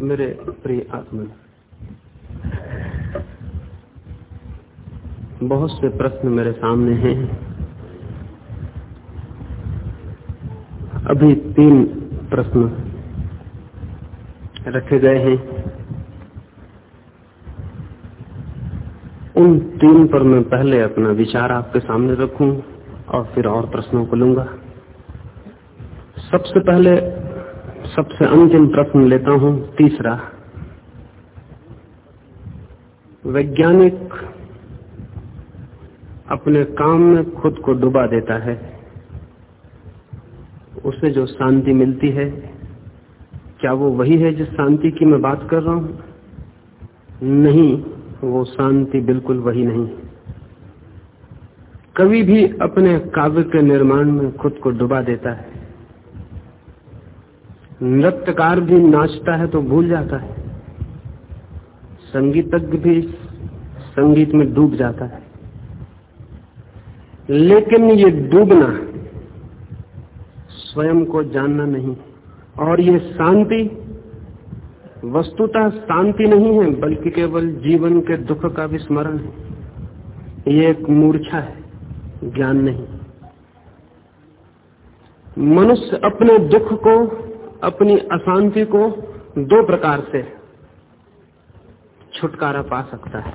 मेरे प्रिय आत्मा। बहुत से प्रश्न मेरे सामने हैं। अभी तीन प्रश्न रखे गए हैं। उन तीन पर मैं पहले अपना विचार आपके सामने रखूँ और फिर और प्रश्नों को लूँगा। सबसे पहले सबसे अंतिम प्रश्न लेता हूँ, तीसरा। वैज्ञानिक अपने काम में खुद को डुबा देता है। उसे जो शांति मिलती है, क्या वो वही है जिस शांति की मैं बात कर रहा हूँ? नहीं, वो शांति बिल्कुल वही नहीं। कभी भी अपने काव्य के निर्माण में खुद को डुबा देता है। नृत्यकार भी नाचता है तो भूल जाता है। संगीतज्ञ भी संगीत में डूब जाता है। लेकिन ये डूबना स्वयं को जानना नहीं। और ये शांति, वस्तुतः शांति नहीं है, बल्कि केवल जीवन के दुख का विस्मरण है। ये एक मूर्छा है, ज्ञान नहीं। मनुष्य अपने दुख को अपनी अशांति को दो प्रकार से छुटकारा पा सकता है।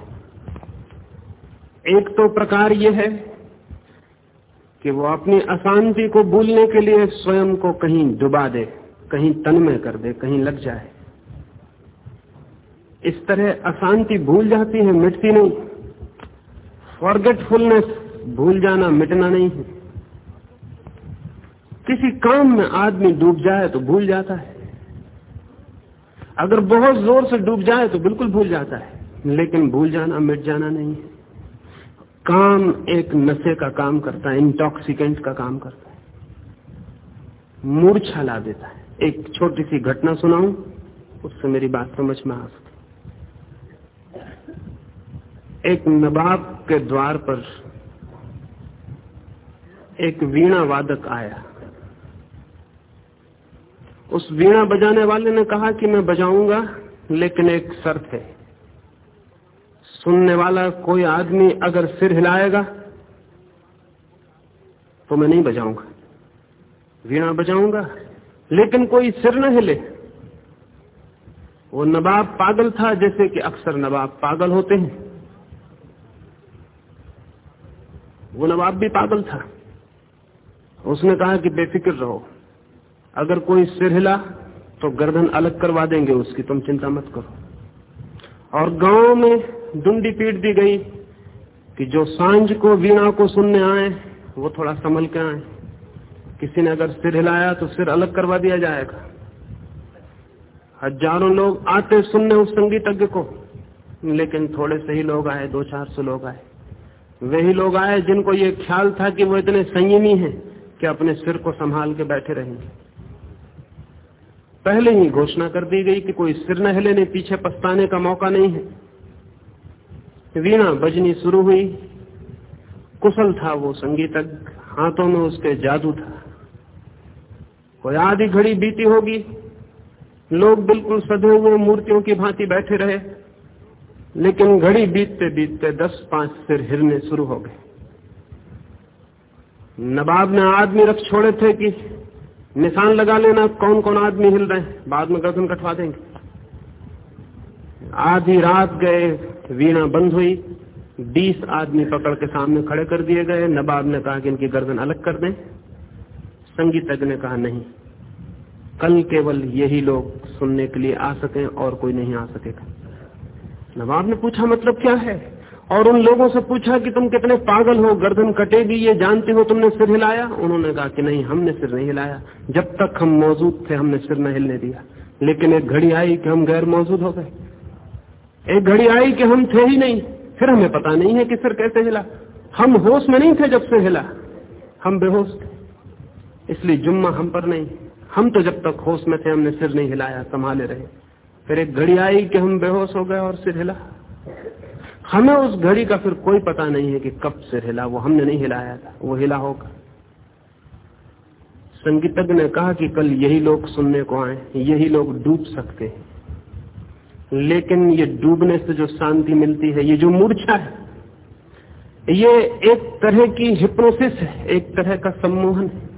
एक तो प्रकार यह है कि वो अपनी अशांति को भूलने के लिए स्वयं को कहीं डुबा दे, कहीं तन्मय कर दे, कहीं लग जाए। इस तरह अशांति भूल जाती है, मिटती नहीं। फॉरगेटफुलनेस भूल जाना, मिटना नहीं है। किसी काम में आदमी डूब जाए तो भूल जाता है। अगर बहुत ज़ोर से डूब जाए तो बिल्कुल भूल जाता है। लेकिन भूल जाना, मिट जाना नहीं है। काम एक नशे का काम करता है इंटॉक्सिकेंट का काम करता है। मूर्छा ला देता है। एक छोटी सी घटना सुनाऊं, उससे मेरी बात समझ में आ सकती एक नवाब के द्वार पर एक वीणा वादक आया। उस वीणा बजाने वाले ने कहा कि मैं बजाऊँगा, लेकिन एक शर्त है। सुनने वाला कोई आदमी अगर सिर हिलाएगा तो मैं नहीं बजाऊँगा। वीणा बजाऊँगा, लेकिन कोई सिर न हिले। वो नवाब पागल था, जैसे कि अक्सर नवाब पागल होते हैं। वो नवाब भी पागल था। उसने कहा कि बेफिक्र रहो। अगर कोई सिर हिला तो गर्दन अलग करवा देंगे उसकी, तुम चिंता मत करो। और गाँव में डुंडी पीट दी गई कि जो साँझ को, वीणा को सुनने आए, वो थोड़ा संभल के आए। किसी ने अगर सिर हिलाया तो सिर अलग करवा दिया जाएगा। हज़ारों लोग आते सुनने उस संगीतज्ञ को, लेकिन थोड़े से ही लोग आए, दो चार सौ लोग आए। वही लोग आए जिनको ये ख्याल था कि वो इतने संयमी हैं कि अपने सिर को संभाल के बैठे रहेंगे। पहले ही घोषणा कर दी गई कि कोई सिर न हिले ने पीछे पछताने का मौका नहीं है। वीणा बजनी शुरू हुई। कुशल था वो संगीतज्ञ, हाथों में उसके जादू था। कोई आधी घड़ी बीती होगी। लोग बिल्कुल सधे हुए मूर्तियों की भांति बैठे रहे। लेकिन घड़ी बीतते बीतते दस पाँच सिर हिरने शुरू हो गए। नवाब ने आदमी रख छोड़े थे कि निशान लगा लेना कौन कौन आदमी हिल रहे हैं। बाद में गर्दन कटवा देंगे। आधी रात गए, वीणा बंद हुई। बीस आदमी पकड़ के सामने खड़े कर दिए गए। नवाब ने कहा कि इनकी गर्दन अलग कर दें। संगीतज्ञ ने कहा, नहीं। कल केवल यही लोग सुनने के लिए आ सके और कोई नहीं आ सकेगा। नवाब ने पूछा मतलब क्या है? और उन लोगों से पूछा कि तुम कितने पागल हो, गर्दन कटेगी ये जानते हो तुमने सिर हिलाया? उन्होंने कहा कि नहीं, हमने सिर नहीं हिलाया। जब तक हम मौजूद थे, हमने सिर न हिलने दिया। लेकिन एक घड़ी आई कि हम गैर मौजूद हो गए। एक घड़ी आई कि हम थे ही नहीं। फिर हमें पता नहीं है कि सिर कैसे हिला। हम होश में नहीं थे जब से हिला। हम बेहोश थे। इसलिए जुम्मा हम पर नहीं। हम तो जब तक होश में थे, हमने सिर नहीं हिलाया, संभाले रहे। फिर एक घड़ी आई कि हम बेहोश हो गए और सिर हिला। हमें उस घड़ी का फिर कोई पता नहीं है कि कब से हिला, वो हमने नहीं हिलाया था, वो हिला होगा। संगीतज्ञ ने कहा कि कल यही लोग सुनने को आए यही लोग डूब सकते हैं। लेकिन ये डूबने से जो शांति मिलती है, ये जो मूर्छा है, ये एक तरह की हिप्नोसिस है, एक तरह का सम्मोहन है,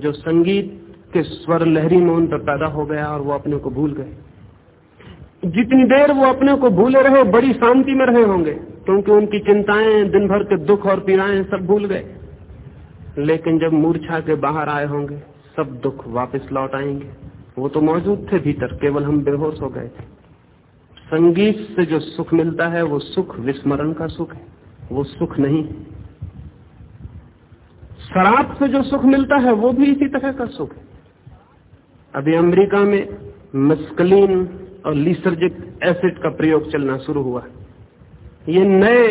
जो संगीत के स्वर लहरी में उन पर पैदा हो गया और वो अपने को भूल गए। जितनी देर वो अपने को भूले रहे, बड़ी शांति में रहे होंगे, क्योंकि उनकी चिंताएँ दिन भर के दुख और पीड़ाएँ सब भूल गए। लेकिन जब मूर्छा के बाहर आए होंगे, सब दुख वापस लौट आएँगे। वो तो मौजूद थे भीतर, केवल हम बेहोश हो गए थे। संगीत से जो सुख मिलता है, वो सुख विस्मरण का सुख है, वो सुख नहीं शराब से जो सुख मिलता है, वो भी इसी तरह का सुख है। अभी अमेरिका में मस्कलीन और लीसर्जिक एसिड का प्रयोग चलना शुरू हुआ। ये नए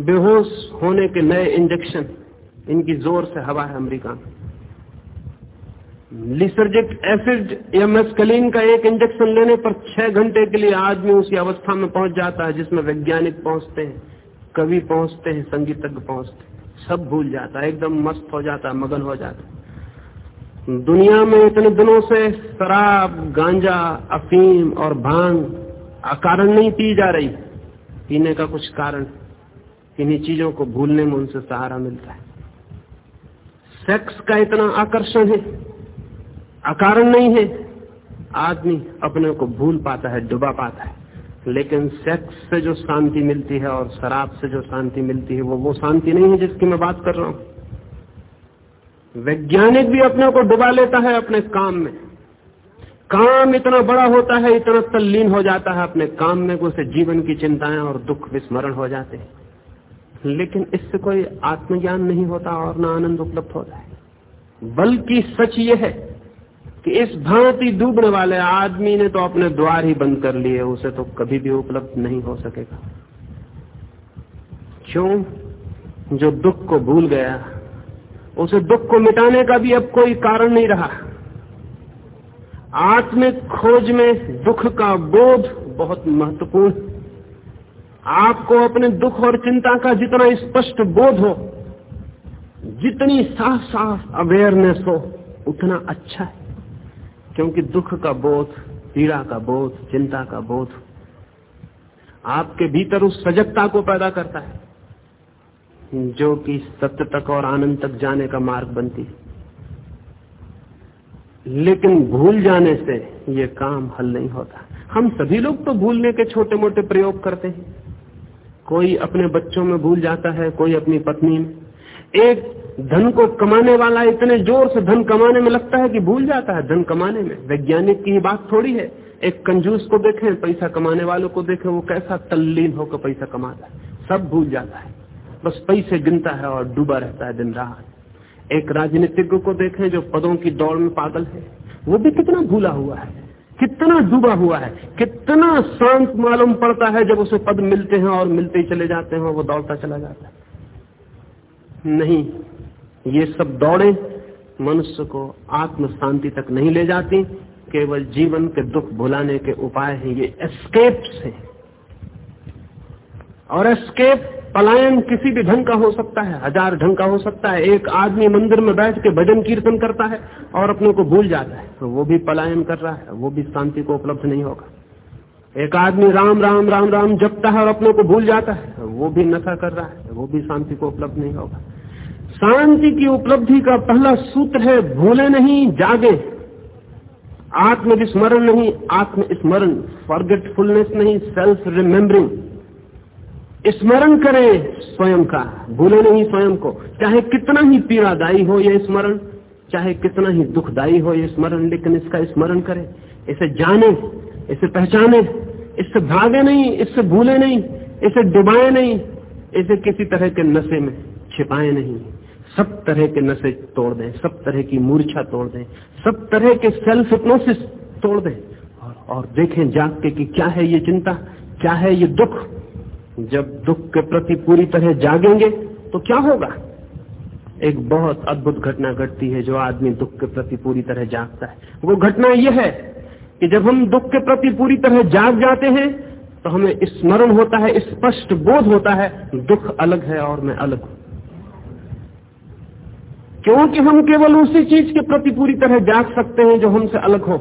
बेहोश होने के नए इंजेक्शन, इनकी ज़ोर से हवा है अमेरिका में। लिसर्जिक एसिड या मेस्कलीन का एक इंजेक्शन लेने पर छह घंटे के लिए आदमी उसी अवस्था में पहुँच जाता है जिसमें वैज्ञानिक पहुँचते हैं, कवि पहुँचते हैं, संगीतज्ञ पहुँचते हैं। सब भूल जाता है, एकदम मस्त हो जाता है, मगन हो जाता है। दुनिया में इतने दिनों से शराब, गांजा, अफीम और भाँग कारण नहीं पी जा रही। पीने का कुछ कारण? इन्हीं चीज़ों को भूलने में उनसे सहारा मिलता है। सेक्स का इतना आकर्षण है, अकारण नहीं है। आदमी अपने को भूल पाता है, डुबा पाता है। लेकिन सेक्स से जो शांति मिलती है और शराब से जो शांति मिलती है, वो वो शांति नहीं है जिसकी मैं बात कर रहा हूँ। वैज्ञानिक भी अपने को डुबा लेता है अपने काम में। काम इतना बड़ा होता है, इतना तल्लीन हो जाता है, अपने काम में उसे जीवन की चिंताएँ और दुख विस्मरण हो जाते हैं। लेकिन इससे कोई आत्मज्ञान नहीं होता और ना आनंद उपलब्ध होता है। बल्कि सच यह है कि इस भांति डूबने वाले आदमी ने तो अपने द्वार ही बंद कर लिए, उसे तो कभी भी उपलब्ध नहीं हो सकेगा। क्यों? जो दुख को भूल गया उसे दुख को मिटाने का भी अब कोई कारण नहीं रहा। आत्मिक खोज में दुख का बोध बहुत महत्वपूर्ण। आपको अपने दुख और चिंता का जितना स्पष्ट बोध हो, जितनी साफ़ साफ़ अवेयरनेस हो, उतना अच्छा है। क्योंकि दुख का बोध, पीड़ा का बोध, चिंता का बोध आपके भीतर उस सजगता को पैदा करता है। जो कि सत्य तक और आनंद तक जाने का मार्ग बनती लेकिन भूल जाने से ये काम हल नहीं होता। हम सभी लोग तो भूलने के छोटे मोटे प्रयोग करते हैं। कोई अपने बच्चों में भूल जाता है, कोई अपनी पत्नी में। एक धन को कमाने वाला इतने ज़ोर से धन कमाने में लगता है कि भूल जाता है धन कमाने में। वैज्ञानिक की बात थोड़ी है। एक कंजूस को देखें, पैसा कमाने वालों को देखें, वो कैसा तल्लीन होकर पैसा कमाता है। सब भूल जाता है। बस पैसे गिनता है और डूबा रहता है दिन रात। एक राजनीतिज्ञ को देखें जो पदों की दौड़ में पागल है। वो भी कितना भूला हुआ है, कितना डूबा हुआ है, कितना शांत मालूम पड़ता है जब उसे पद मिलते हैं और मिलते ही चले जाते हैं वो दौड़ता चला जाता है। नहीं, ये सब दौड़े मनुष्य को आत्म शांति तक नहीं ले जाती, केवल जीवन के दुख भुलाने के उपाय हैं। ये एस्केप से। और एस्केप पलायन किसी भी ढंग का हो सकता है, हज़ार ढंग का हो सकता है, एक आदमी मंदिर में बैठ के भजन कीर्तन करता है और अपने को भूल जाता है तो वो भी पलायन कर रहा है, वो भी शांति को उपलब्ध नहीं होगा। एक आदमी राम राम राम राम जपता है और अपने को भूल जाता है वो भी नशा कर रहा है, वो भी शांति को उपलब्ध नहीं होगा। शांति की उपलब्धि का पहला सूत्र है, भूले नहीं, जागे। आत्मविस्मरण नहीं, आत्मस्मरण फॉरगेटफुलनेस नहीं सेल्फ रिमेम्बरिंग स्मरण करें स्वयं का। भूले नहीं स्वयं को। चाहे कितना ही पीड़ादायी हो यह स्मरण चाहे कितना ही दुखदायी हो यह स्मरण लेकिन इसका स्मरण करें इसे जाने इसे पहचाने इससे भागे नहीं इससे भूले नहीं इसे डुबाए नहीं इसे किसी तरह के नशे में छिपाए नहीं। सब तरह के नशे तोड़ दें सब तरह की मूर्छा तोड़ दें सब तरह के सेल्फ हिप्नोसिस तोड़ दें। और, और देखें जाग के कि क्या है ये चिंता क्या है ये दुख? जब दुख के प्रति पूरी तरह जागेंगे तो क्या होगा? एक बहुत अद्भुत घटना घटती है जो आदमी दुख के प्रति पूरी तरह जागता है। वो घटना यह है कि जब हम दुख के प्रति पूरी तरह जाग जाते हैं तो हमें स्मरण होता है, स्पष्ट बोध होता है, दुख अलग है और मैं अलग हूँ। क्योंकि हम केवल उसी चीज़ के प्रति पूरी तरह जाग सकते हैं जो हमसे अलग हो।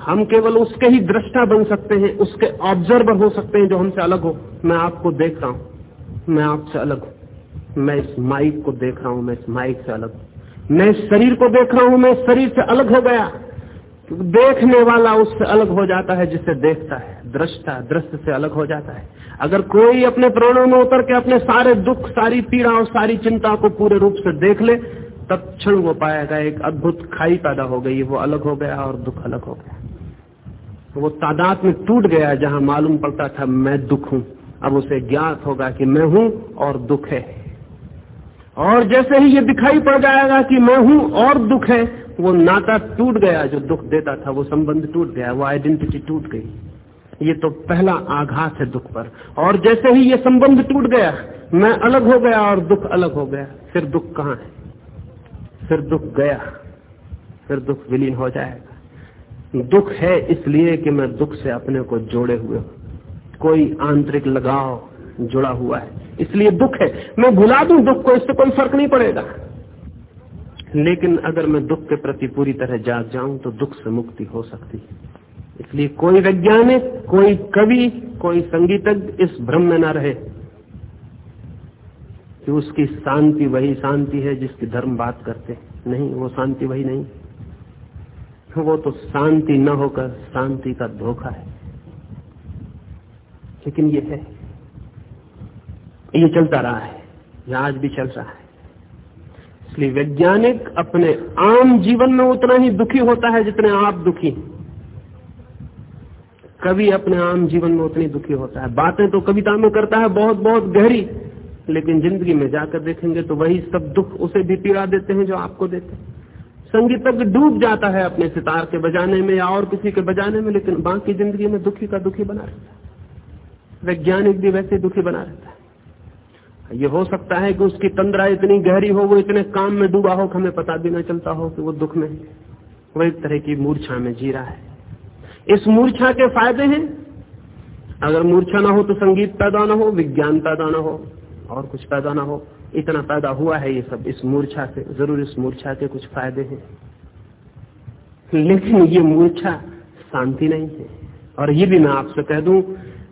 हम केवल उसके ही दृष्टा बन सकते हैं, उसके ऑब्जर्वर हो सकते हैं जो हमसे अलग हो। मैं आपको देख रहा हूँ। मैं आपसे अलग हूँ। मैं इस माइक को देख रहा हूँ, मैं इस माइक से अलग हूँ। मैं इस शरीर को देख रहा हूँ, मैं शरीर से अलग हो गया। देखने वाला उससे अलग हो जाता है, जिसे देखता है। दृष्टा दृश्य से अलग हो जाता है। अगर कोई अपने प्राणों में उतर के अपने सारे दुख, सारी पीड़ा और सारी चिंता को पूरे रूप से देख ले तब क्षण वो पाएगा, एक अद्भुत खाई पैदा हो गई, वो अलग हो गया और दुख अलग हो गया। वो तादाद में टूट गया जहाँ मालूम पड़ता था मैं दुख हूँ। अब उसे ज्ञात होगा कि मैं हूँ और दुख है। और जैसे ही ये दिखाई पड़ जाएगा कि मैं हूँ और दुख है, वो नाता टूट गया, जो दुख देता था, वो संबंध टूट गया, वो आइडेंटिटी टूट गई। ये तो पहला आघात है दुख पर। और जैसे ही ये संबंध टूट गया, मैं अलग हो गया और दुख अलग हो गया। फिर दुख कहाँ है? फिर दुख गया। फिर दुख विलीन हो जाएगा। दुख है इसलिए कि मैं दुख से अपने को जोड़े हुए हूँ। कोई आंतरिक लगाव जुड़ा हुआ है, इसलिए दुख है। मैं भुला दूँ दुख को, इससे कोई फ़र्क नहीं पड़ेगा। लेकिन अगर मैं दुख के प्रति पूरी तरह जाग जाऊँ तो दुख से मुक्ति हो सकती है। इसलिए कोई वैज्ञानिक, कोई कवि, कोई संगीतज्ञ इस भ्रम में ना रहे कि उसकी शांति वही शांति है जिसकी धर्म बात करते नहीं, वो शांति वही नहीं। वो तो शांति न होकर शांति का धोखा है। लेकिन ये है, ये चलता रहा है यह आज भी चल रहा है। इसलिए वैज्ञानिक अपने आम जीवन में उतना ही दुखी होता है जितने आप दुखी कवि अपने आम जीवन में उतनी दुखी होता है। बातें तो कविता में करता है बहुत बहुत गहरी, लेकिन ज़िंदगी में जाकर देखेंगे तो वही सब दुख उसे भी पीड़ा देते हैं जो आपको देते हैं। संगीतज्ञ डूब जाता है अपने सितार के बजाने में या और किसी के बजाने में, लेकिन बाकी ज़िंदगी में दुखी का दुखी बना रहता है। वैज्ञानिक भी वैसे दुखी बना रहता है। ये हो सकता है कि उसकी तंद्रा इतनी गहरी हो, वो इतने काम में डूबा हो कि हमें पता भी ना चलता हो कि वो दुख में वो एक तरह की मूर्छा में जी रहा है। इस मूर्छा के फ़ायदे हैं। अगर मूर्छा ना हो तो संगीत पैदा ना हो, विज्ञान पैदा ना हो, और कुछ पैदा ना हो। इतना पैदा हुआ है ये सब। इस मूर्छा से, ज़रूर इस मूर्छा के कुछ फ़ायदे हैं। लेकिन ये मूर्छा शांति नहीं है। और ये भी मैं आपसे कह दूँ,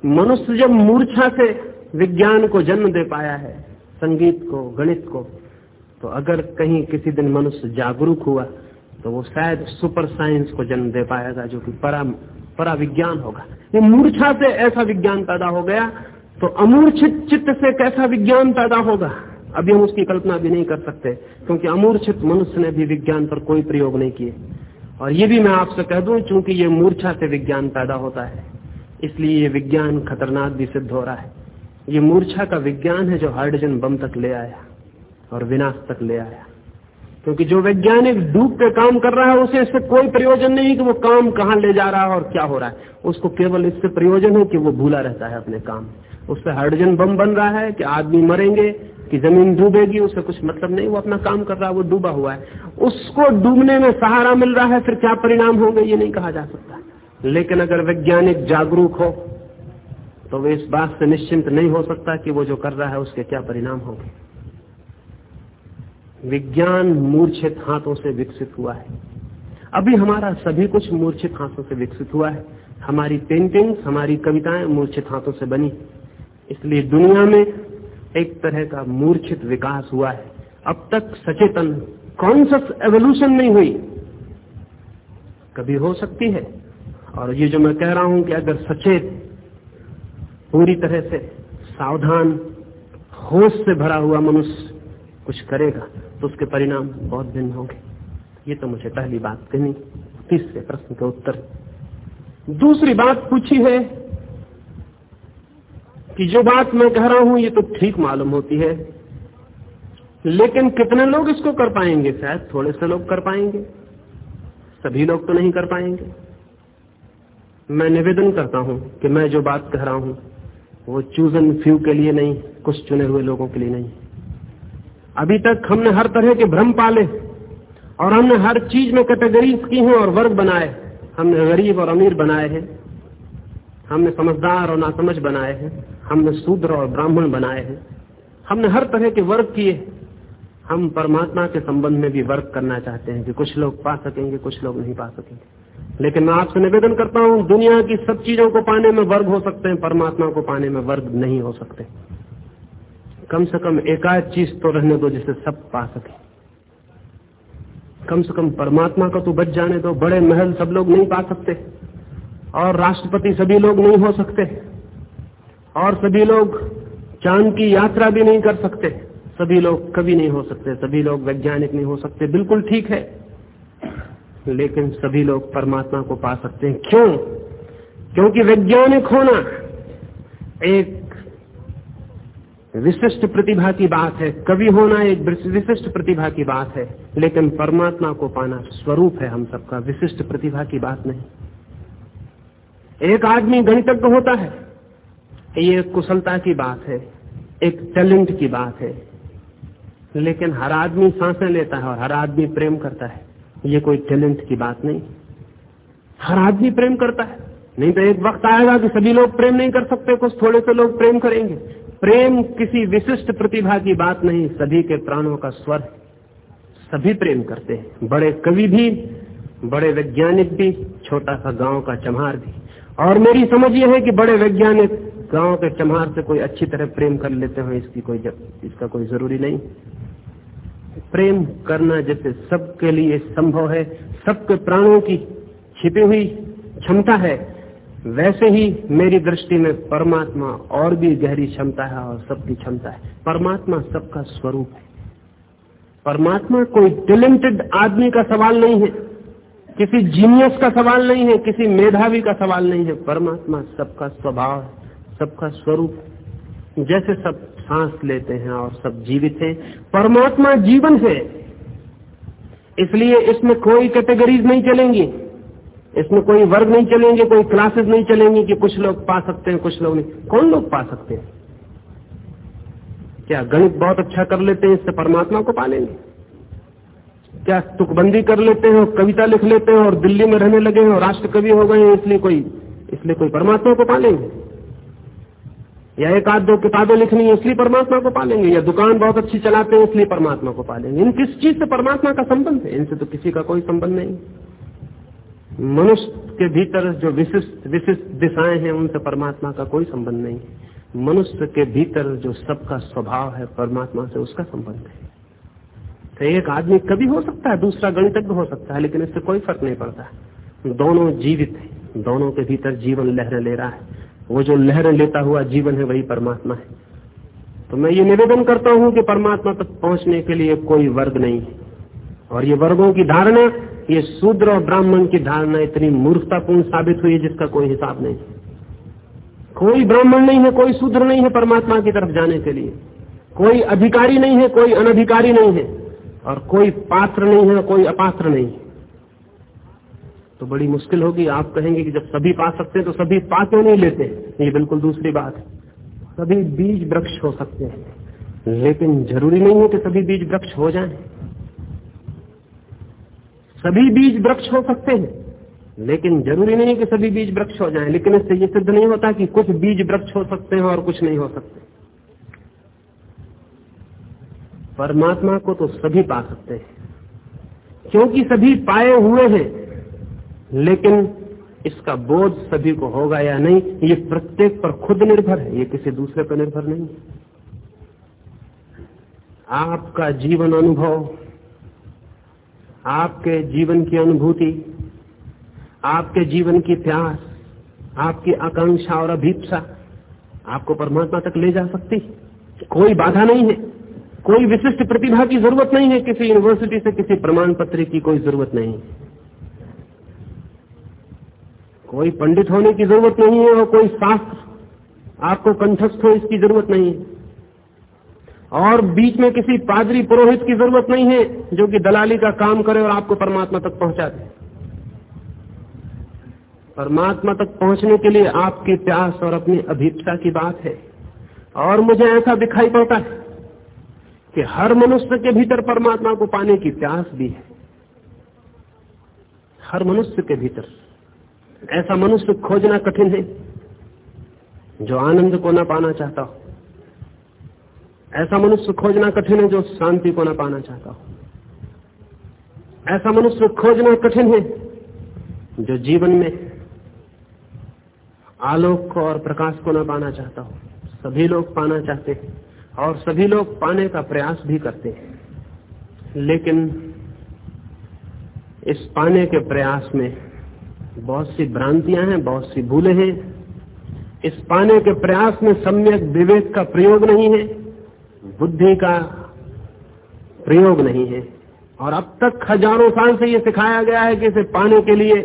मनुष्य जब मूर्छा से विज्ञान को जन्म दे पाया है, संगीत को, गणित को तो अगर कहीं किसी दिन मनुष्य जागरूक हुआ तो वो शायद सुपर साइंस को जन्म दे पाएगा, जो कि परा परा विज्ञान होगा। ये मूर्छा से ऐसा विज्ञान पैदा हो गया तो अमूर्छित चित्त से कैसा विज्ञान पैदा होगा? अभी हम उसकी कल्पना भी नहीं कर सकते, क्योंकि अमूर्छित मनुष्य ने भी विज्ञान पर कोई प्रयोग नहीं किए। और ये भी मैं आपसे कह दूँ, चूँकि ये मूर्छा से विज्ञान पैदा होता है, इसलिए ये विज्ञान खतरनाक भी सिद्ध हो रहा है। ये मूर्छा का विज्ञान है जो हाइड्रोजन बम तक ले आया और विनाश तक ले आया। क्योंकि जो वैज्ञानिक डूब के काम कर रहा है, उसे इससे कोई प्रयोजन नहीं कि वो काम कहाँ ले जा रहा है और क्या हो रहा है। उसको केवल इससे प्रयोजन है कि वो भूला रहता है अपने काम। उससे हाइड्रोजन बम बन रहा है कि आदमी मरेंगे कि ज़मीन डूबेगी, उसे कुछ मतलब नहीं, वो अपना काम कर रहा है, वो डूबा हुआ है। उसको डूबने में सहारा मिल रहा है, फिर क्या परिणाम होंगे, ये नहीं कहा जा सकता। लेकिन अगर वैज्ञानिक जागरूक हो तो वे इस बात से निश्चिंत नहीं हो सकता कि वो जो कर रहा है, उसके क्या परिणाम होंगे। विज्ञान मूर्छित हाथों से विकसित हुआ है। अभी हमारा सभी कुछ मूर्छित हाथों से विकसित हुआ है। हमारी पेंटिंग्स, हमारी कविताएँ मूर्छित हाथों से बनी। इसलिए दुनिया में एक तरह का मूर्छित विकास हुआ है। अब तक सचेतन कॉन्सियस एवोल्यूशन नहीं हुई। कभी हो सकती है। और ये जो मैं कह रहा हूँ कि अगर सचेत पूरी तरह से सावधान होश से भरा हुआ मनुष्य कुछ करेगा तो उसके परिणाम बहुत भिन्न होंगे। ये तो मुझे पहली बात कहनी, तीसरे प्रश्न के उत्तर। दूसरी बात पूछी है कि जो बात मैं कह रहा हूँ, ये तो ठीक मालूम होती है। लेकिन कितने लोग इसको कर पाएँगे? शायद थोड़े से लोग कर पाएँगे। सभी लोग तो नहीं कर पाएँगे। मैं निवेदन करता हूँ कि मैं जो बात कह रहा हूँ, वो चूजन फ्यू के लिए नहीं, कुछ चुने हुए लोगों के लिए नहीं। अभी तक हमने हर तरह के भ्रम पाले और हमने हर चीज़ में कैटेगरीज की हैं और वर्ग बनाए। हमने गरीब और अमीर बनाए हैं। हमने समझदार और नासमझ बनाए हैं। हमने शूद्र और ब्राह्मण बनाए हैं। हमने हर तरह के वर्ग किए हम परमात्मा के संबंध में भी वर्ग करना चाहते हैं कि कुछ लोग पा सकेंगे, कुछ लोग नहीं पा सकेंगे। लेकिन मैं आपसे निवेदन करता हूँ, दुनिया की सब चीज़ों को पाने में वर्ग हो सकते हैं, परमात्मा को पाने में वर्ग नहीं हो सकते। कम से कम एकाध चीज़ तो रहने दो जिसे सब पा सके। कम से कम परमात्मा का तो बच जाने दो, बड़े महल सब लोग नहीं पा सकते। और राष्ट्रपति सभी लोग नहीं हो सकते। और सभी लोग चाँद की यात्रा भी नहीं कर सकते। सभी लोग कभी नहीं हो सकते, सभी लोग वैज्ञानिक नहीं हो सकते। बिल्कुल ठीक है। लेकिन सभी लोग परमात्मा को पा सकते हैं। क्यों? क्योंकि वैज्ञानिक होना एक विशिष्ट प्रतिभा की बात है। कवि होना एक विशिष्ट प्रतिभा की बात है। लेकिन परमात्मा को पाना स्वरूप है हम सबका। विशिष्ट प्रतिभा की बात नहीं। एक आदमी गणितज्ञ होता है। ये कुशलता की बात है, एक टैलेंट की बात है। लेकिन हर आदमी साँसें लेता है और हर आदमी प्रेम करता है। ये कोई टैलेंट की बात नहीं। हर आदमी प्रेम करता है। नहीं तो एक वक्त आएगा कि सभी लोग प्रेम नहीं कर सकते, कुछ थोड़े से लोग प्रेम करेंगे। प्रेम किसी विशिष्ट प्रतिभा की बात नहीं, सभी के प्राणों का स्वर सभी प्रेम करते हैं। बड़े कवि भी, बड़े वैज्ञानिक भी, छोटा सा गाँव का चमार भी। और मेरी समझ यह है कि बड़े वैज्ञानिक गाँव के चमार से कोई अच्छी तरह प्रेम कर लेते हो इसकी कोई जब, इसका कोई ज़रूरी नहीं। प्रेम करना जैसे सबके लिए संभव है सबके प्राणों की छिपी हुई क्षमता है वैसे ही मेरी दृष्टि में परमात्मा और भी गहरी क्षमता है और सबकी क्षमता है। परमात्मा सबका स्वरूप है। परमात्मा कोई टैलेंटेड आदमी का सवाल नहीं है। किसी जीनियस का सवाल नहीं है, किसी मेधावी का सवाल नहीं है। परमात्मा सबका स्वभाव सबका स्वरूप जैसे सब सांस लेते हैं और सब जीवित हैं, परमात्मा जीवन है। इसलिए इसमें कोई कैटेगरीज नहीं चलेंगी। इसमें कोई वर्ग नहीं चलेंगे, कोई क्लासेस नहीं चलेंगी कि कुछ लोग पा सकते हैं, कुछ लोग नहीं। कौन लोग पा सकते हैं? क्या गणित बहुत अच्छा कर लेते हैं, इससे परमात्मा को पा लेंगे? क्या तुकबंदी कर लेते हैं, कविता लिख लेते हैं और दिल्ली में रहने लगे हैं और राष्ट्र कवि हो गए हैं इसलिए कोई इसलिए कोई परमात्मा को पालेंगे? या एक आध दो किताबें लिखनी है, इसलिए परमात्मा को पालेंगे? या दुकान बहुत अच्छी चलाते हैं, इसलिए परमात्मा को पालेंगे? इन किस चीज़ से परमात्मा का संबंध है? इनसे तो किसी का कोई संबंध नहीं। मनुष्य के भीतर जो विशिष्ट विशिष्ट दिशाएँ हैं, उनसे परमात्मा का कोई संबंध नहीं मनुष्य के भीतर जो सबका स्वभाव है, परमात्मा से उसका संबंध है। तो एक आदमी कभी हो सकता है, दूसरा गणितज्ञ हो सकता है, लेकिन इससे कोई फ़र्क नहीं पड़ता। दोनों जीवित है, दोनों के भीतर जीवन लहरें ले रहा है। वो जो लहरें लेता हुआ जीवन है, वही परमात्मा है। तो मैं ये निवेदन करता हूँ कि परमात्मा तक पहुँचने के लिए कोई वर्ग नहीं है। और ये वर्गों की धारणा, ये शूद्र और ब्राह्मण की धारणा इतनी मूर्खतापूर्ण साबित हुई है, जिसका कोई हिसाब नहीं कोई ब्राह्मण नहीं है, कोई शूद्र नहीं है परमात्मा की तरफ़ जाने के लिए। कोई अधिकारी नहीं है, कोई अनधिकारी नहीं है। और कोई पात्र नहीं है, कोई अपात्र नहीं। तो बड़ी मुश्किल होगी। आप कहेंगे कि जब सभी पा सकते हैं तो सभी पा क्यों नहीं लेते? ये बिल्कुल दूसरी बात है। सभी बीज वृक्ष हो सकते हैं, लेकिन ज़रूरी नहीं है कि सभी बीज वृक्ष हो जाए। सभी बीज वृक्ष हो सकते हैं, लेकिन ज़रूरी नहीं है कि सभी बीज वृक्ष हो जाएँ। लेकिन इससे ये सिद्ध नहीं होता कि कुछ बीज वृक्ष हो सकते हैं और कुछ नहीं हो सकते। परमात्मा को तो सभी पा सकते हैं। क्योंकि सभी पाए हुए हैं, लेकिन इसका बोध सभी को होगा या नहीं, ये प्रत्येक पर खुद निर्भर है, ये किसी दूसरे पर निर्भर नहीं आपका जीवन अनुभव, आपके जीवन की अनुभूति, आपके जीवन की प्यास, आपकी आकांक्षा और अभीपसा आपको परमात्मा तक ले जा सकती कोई बाधा नहीं है। कोई विशिष्ट प्रतिभा की ज़रूरत नहीं है किसी यूनिवर्सिटी से, किसी प्रमाण पत्र की कोई ज़रूरत नहीं कोई पंडित होने की ज़रूरत नहीं है और कोई शास्त्र आपको कंठस्थ हो, इसकी ज़रूरत नहीं है। और बीच में किसी पादरी पुरोहित की ज़रूरत नहीं है, जो कि दलाली का काम करे और आपको परमात्मा तक पहुँचा दे। परमात्मा तक पहुँचने के लिए आपकी प्यास और अपनी अभीपसा की बात है। और मुझे ऐसा दिखाई पड़ता है। कि हर मनुष्य के भीतर परमात्मा को पाने की प्यास भी है। हर मनुष्य के भीतर। ऐसा मनुष्य खोजना कठिन है, जो आनंद को ना पाना चाहता हो। ऐसा मनुष्य खोजना कठिन है, जो शांति को ना पाना चाहता हो। ऐसा मनुष्य खोजना कठिन है, जो जीवन में आलोक को और प्रकाश को न पाना चाहता हो। सभी लोग पाना चाहते हैं। और सभी लोग पाने का प्रयास भी करते हैं। लेकिन इस पाने के प्रयास में बहुत सी भ्रांतियाँ हैं, बहुत सी भूलें हैं। इस पाने के प्रयास में सम्यक विवेक का प्रयोग नहीं है, बुद्धि का प्रयोग नहीं है। और अब तक हज़ारों साल से यह सिखाया गया है कि इसे पाने के लिए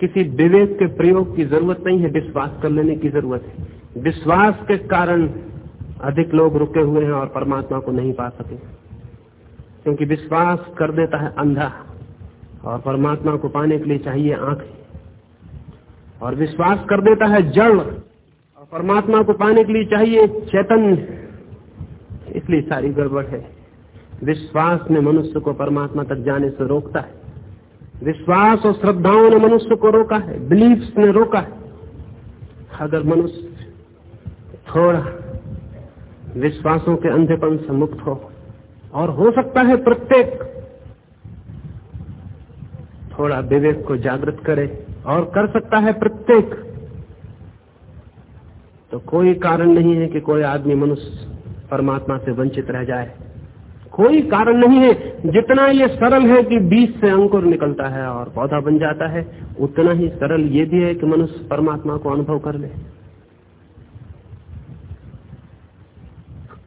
किसी विवेक के प्रयोग की ज़रूरत नहीं है, विश्वास कर लेने की ज़रूरत है। विश्वास के कारण अधिक लोग रुके हुए हैं और परमात्मा को नहीं पा सके। क्योंकि विश्वास कर देता है अंधा, और परमात्मा को पाने के लिए चाहिए आँख। और विश्वास कर देता है जड़, और परमात्मा को पाने के लिए चाहिए चैतन्य इसलिए सारी गड़बड़ है। विश्वास ने मनुष्य को परमात्मा तक जाने से रोकता है। विश्वास और श्रद्धाओं ने मनुष्य को रोका है। बिलीफ्स ने रोका है। अगर मनुष्य थोड़ा विश्वासों के अंधेपन से मुक्त हो। और हो सकता है प्रत्येक थोड़ा विवेक को जागृत करे और कर सकता है प्रत्येक। तो कोई कारण नहीं है कि कोई आदमी मनुष्य परमात्मा से वंचित रह जाए। कोई कारण नहीं है। जितना ये सरल है कि बीज से अंकुर निकलता है और पौधा बन जाता है, उतना ही सरल ये भी है कि मनुष्य परमात्मा को अनुभव कर ले।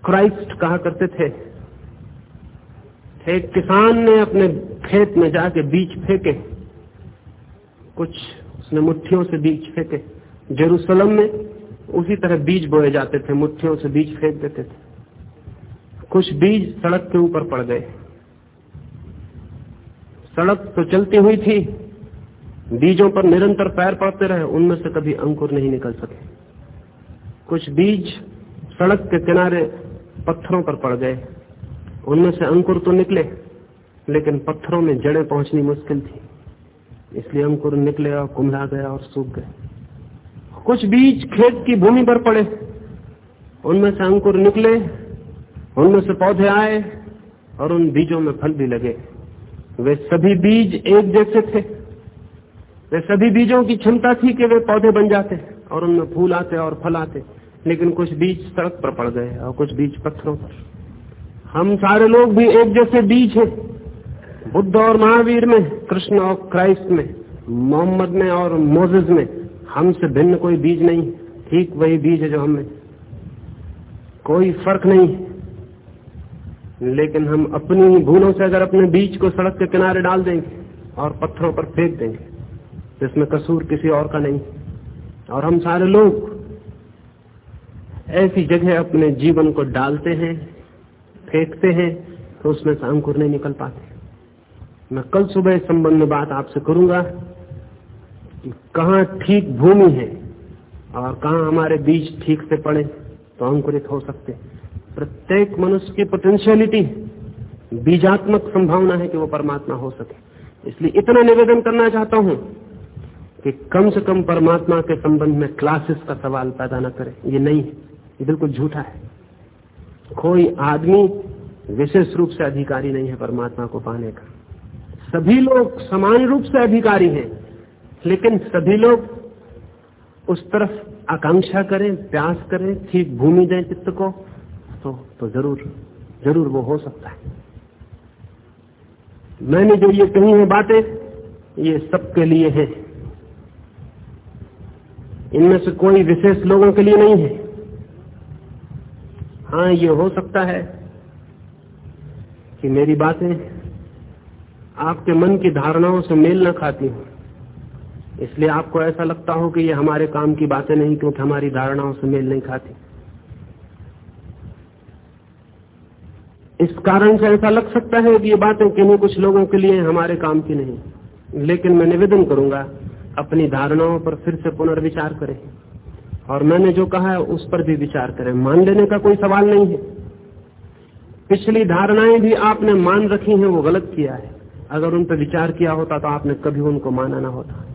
क्राइस्ट कहा करते थे एक किसान ने अपने खेत में जाके बीज फेंके, कुछ उसने मुट्ठियों से बीज फेंके। जेरूसलम में उसी तरह बीज बोए जाते थे, मुट्ठियों से बीज फेंक देते थे। कुछ बीज सड़क के ऊपर पड़ गए। सड़क तो चलती हुई थी, बीजों पर निरंतर पैर पड़ते रहे, उनमें से कभी अंकुर नहीं निकल सके। कुछ बीज सड़क के किनारे पत्थरों पर पड़ गए। उनमें से अंकुर तो निकले, लेकिन पत्थरों में जड़ें पहुंचनी मुश्किल थी। इसलिए अंकुर निकले और कुंभला गया और सूख गए। कुछ बीज खेत की भूमि पर पड़े। उनमें से अंकुर निकले, उनमें से पौधे आए और उन बीजों में फल भी लगे। वे सभी बीज एक जैसे थे। वे सभी बीजों की क्षमता थी कि वे पौधे बन जाते और उनमें फूल आते और फल आते। लेकिन कुछ बीज सड़क पर पड़ गए और कुछ बीज पत्थरों पर। हम सारे लोग भी एक जैसे बीज हैं, बुद्ध और महावीर में, कृष्ण और क्राइस्ट में, मोहम्मद में और मोजिज में। हमसे भिन्न कोई बीज नहीं, ठीक वही बीज है जो हमें। कोई फ़र्क नहीं। लेकिन हम अपनी ही भूलों से अगर अपने बीज को सड़क के किनारे डाल देंगे और पत्थरों पर फेंक देंगे तो इसमें कसूर किसी और का नहीं। और हम सारे लोग ऐसी जगह अपने जीवन को डालते हैं, फेंकते हैं तो उसमें से अंकुर नहीं निकल पाते। मैं कल सुबह इस संबंध में बात आपसे करूँगा कि कहाँ ठीक भूमि है और कहा हमारे बीज ठीक से पड़े तो अंकुरित हो सकते प्रत्येक मनुष्य की पोटेंशियलिटी बीजात्मक संभावना है कि वो परमात्मा हो सके। इसलिए इतना निवेदन करना चाहता हूँ कि कम से कम परमात्मा के संबंध में क्लासेस का सवाल पैदा न करें। ये नहीं है। ये बिल्कुल झूठा है। कोई आदमी विशेष रूप से अधिकारी नहीं है परमात्मा को पाने का। सभी लोग समान रूप से अधिकारी हैं, लेकिन सभी लोग उस तरफ़ आकांक्षा करें, प्यास करें, ठीक भूमि दें चित्त को तो तो ज़रूर ज़रूर वो हो सकता है। मैंने जो ये कही है बातें, ये सबके लिए है। इनमें से कोई विशेष लोगों के लिए नहीं है। हाँ ये हो सकता है कि मेरी बातें आपके मन की धारणाओं से मेल न खाती हो। इसलिए आपको ऐसा लगता हो कि ये हमारे काम की बातें नहीं, क्योंकि हमारी धारणाओं से मेल नहीं खाती। इस कारण से ऐसा लग सकता है कि ये बातें किन्हीं कुछ लोगों के लिए हमारे काम की नहीं, लेकिन मैं निवेदन करूँगा, अपनी धारणाओं पर फिर से पुनर्विचार करें। और मैंने जो कहा है, उस पर भी विचार करें। मान लेने का कोई सवाल नहीं है। पिछली धारणाएँ भी आपने मान रखी हैं, वो गलत किया है। अगर उन पर विचार किया होता तो आपने कभी उनको माना ना होता।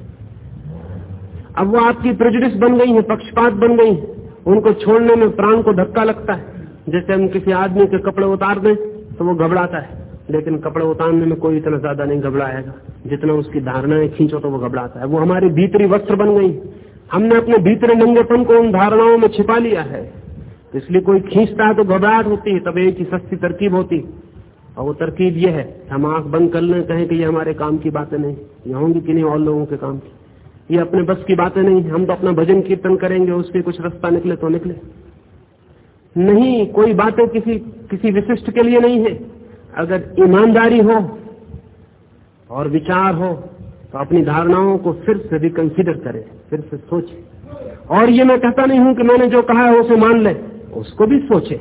अब वो आपकी प्रेजुडिस बन गई है, पक्षपात बन गई है। उनको छोड़ने में प्राण को धक्का लगता है। जैसे हम किसी आदमी के कपड़े उतार दें तो वो घबराता है। लेकिन कपड़े उतारने में कोई इतना ज़्यादा नहीं घबराएगा। जितना उसकी धारणाएँ खींचो तो वो घबराता है। वो हमारी भीतरी वस्त्र बन गई हमने अपने भीतरी नंगेपन को उन धारणाओं में छिपा लिया है। तो इसलिए कोई खींचता है तो घबराहट होती है, तब एक ही सस्ती तरकीब होती। और वो तरकीब ये है, हम आँख बंद कर लें, कहें कि ये हमारे काम की बातें नहीं, ये होंगी कि नहीं और लोगों के काम की। ये अपने बस की बातें नहीं, हम तो अपना भजन कीर्तन करेंगे, उसके कुछ रास्ता निकले तो निकले। नहीं, कोई बातें किसी किसी विशिष्ट के लिए नहीं है। अगर ईमानदारी हो और विचार हो तो अपनी धारणाओं को फिर से रिकंसिडर करे। फिर से सोचे। और ये मैं कहता नहीं हूँ कि मैंने जो कहा है उसे मान ले, उसको भी सोचे।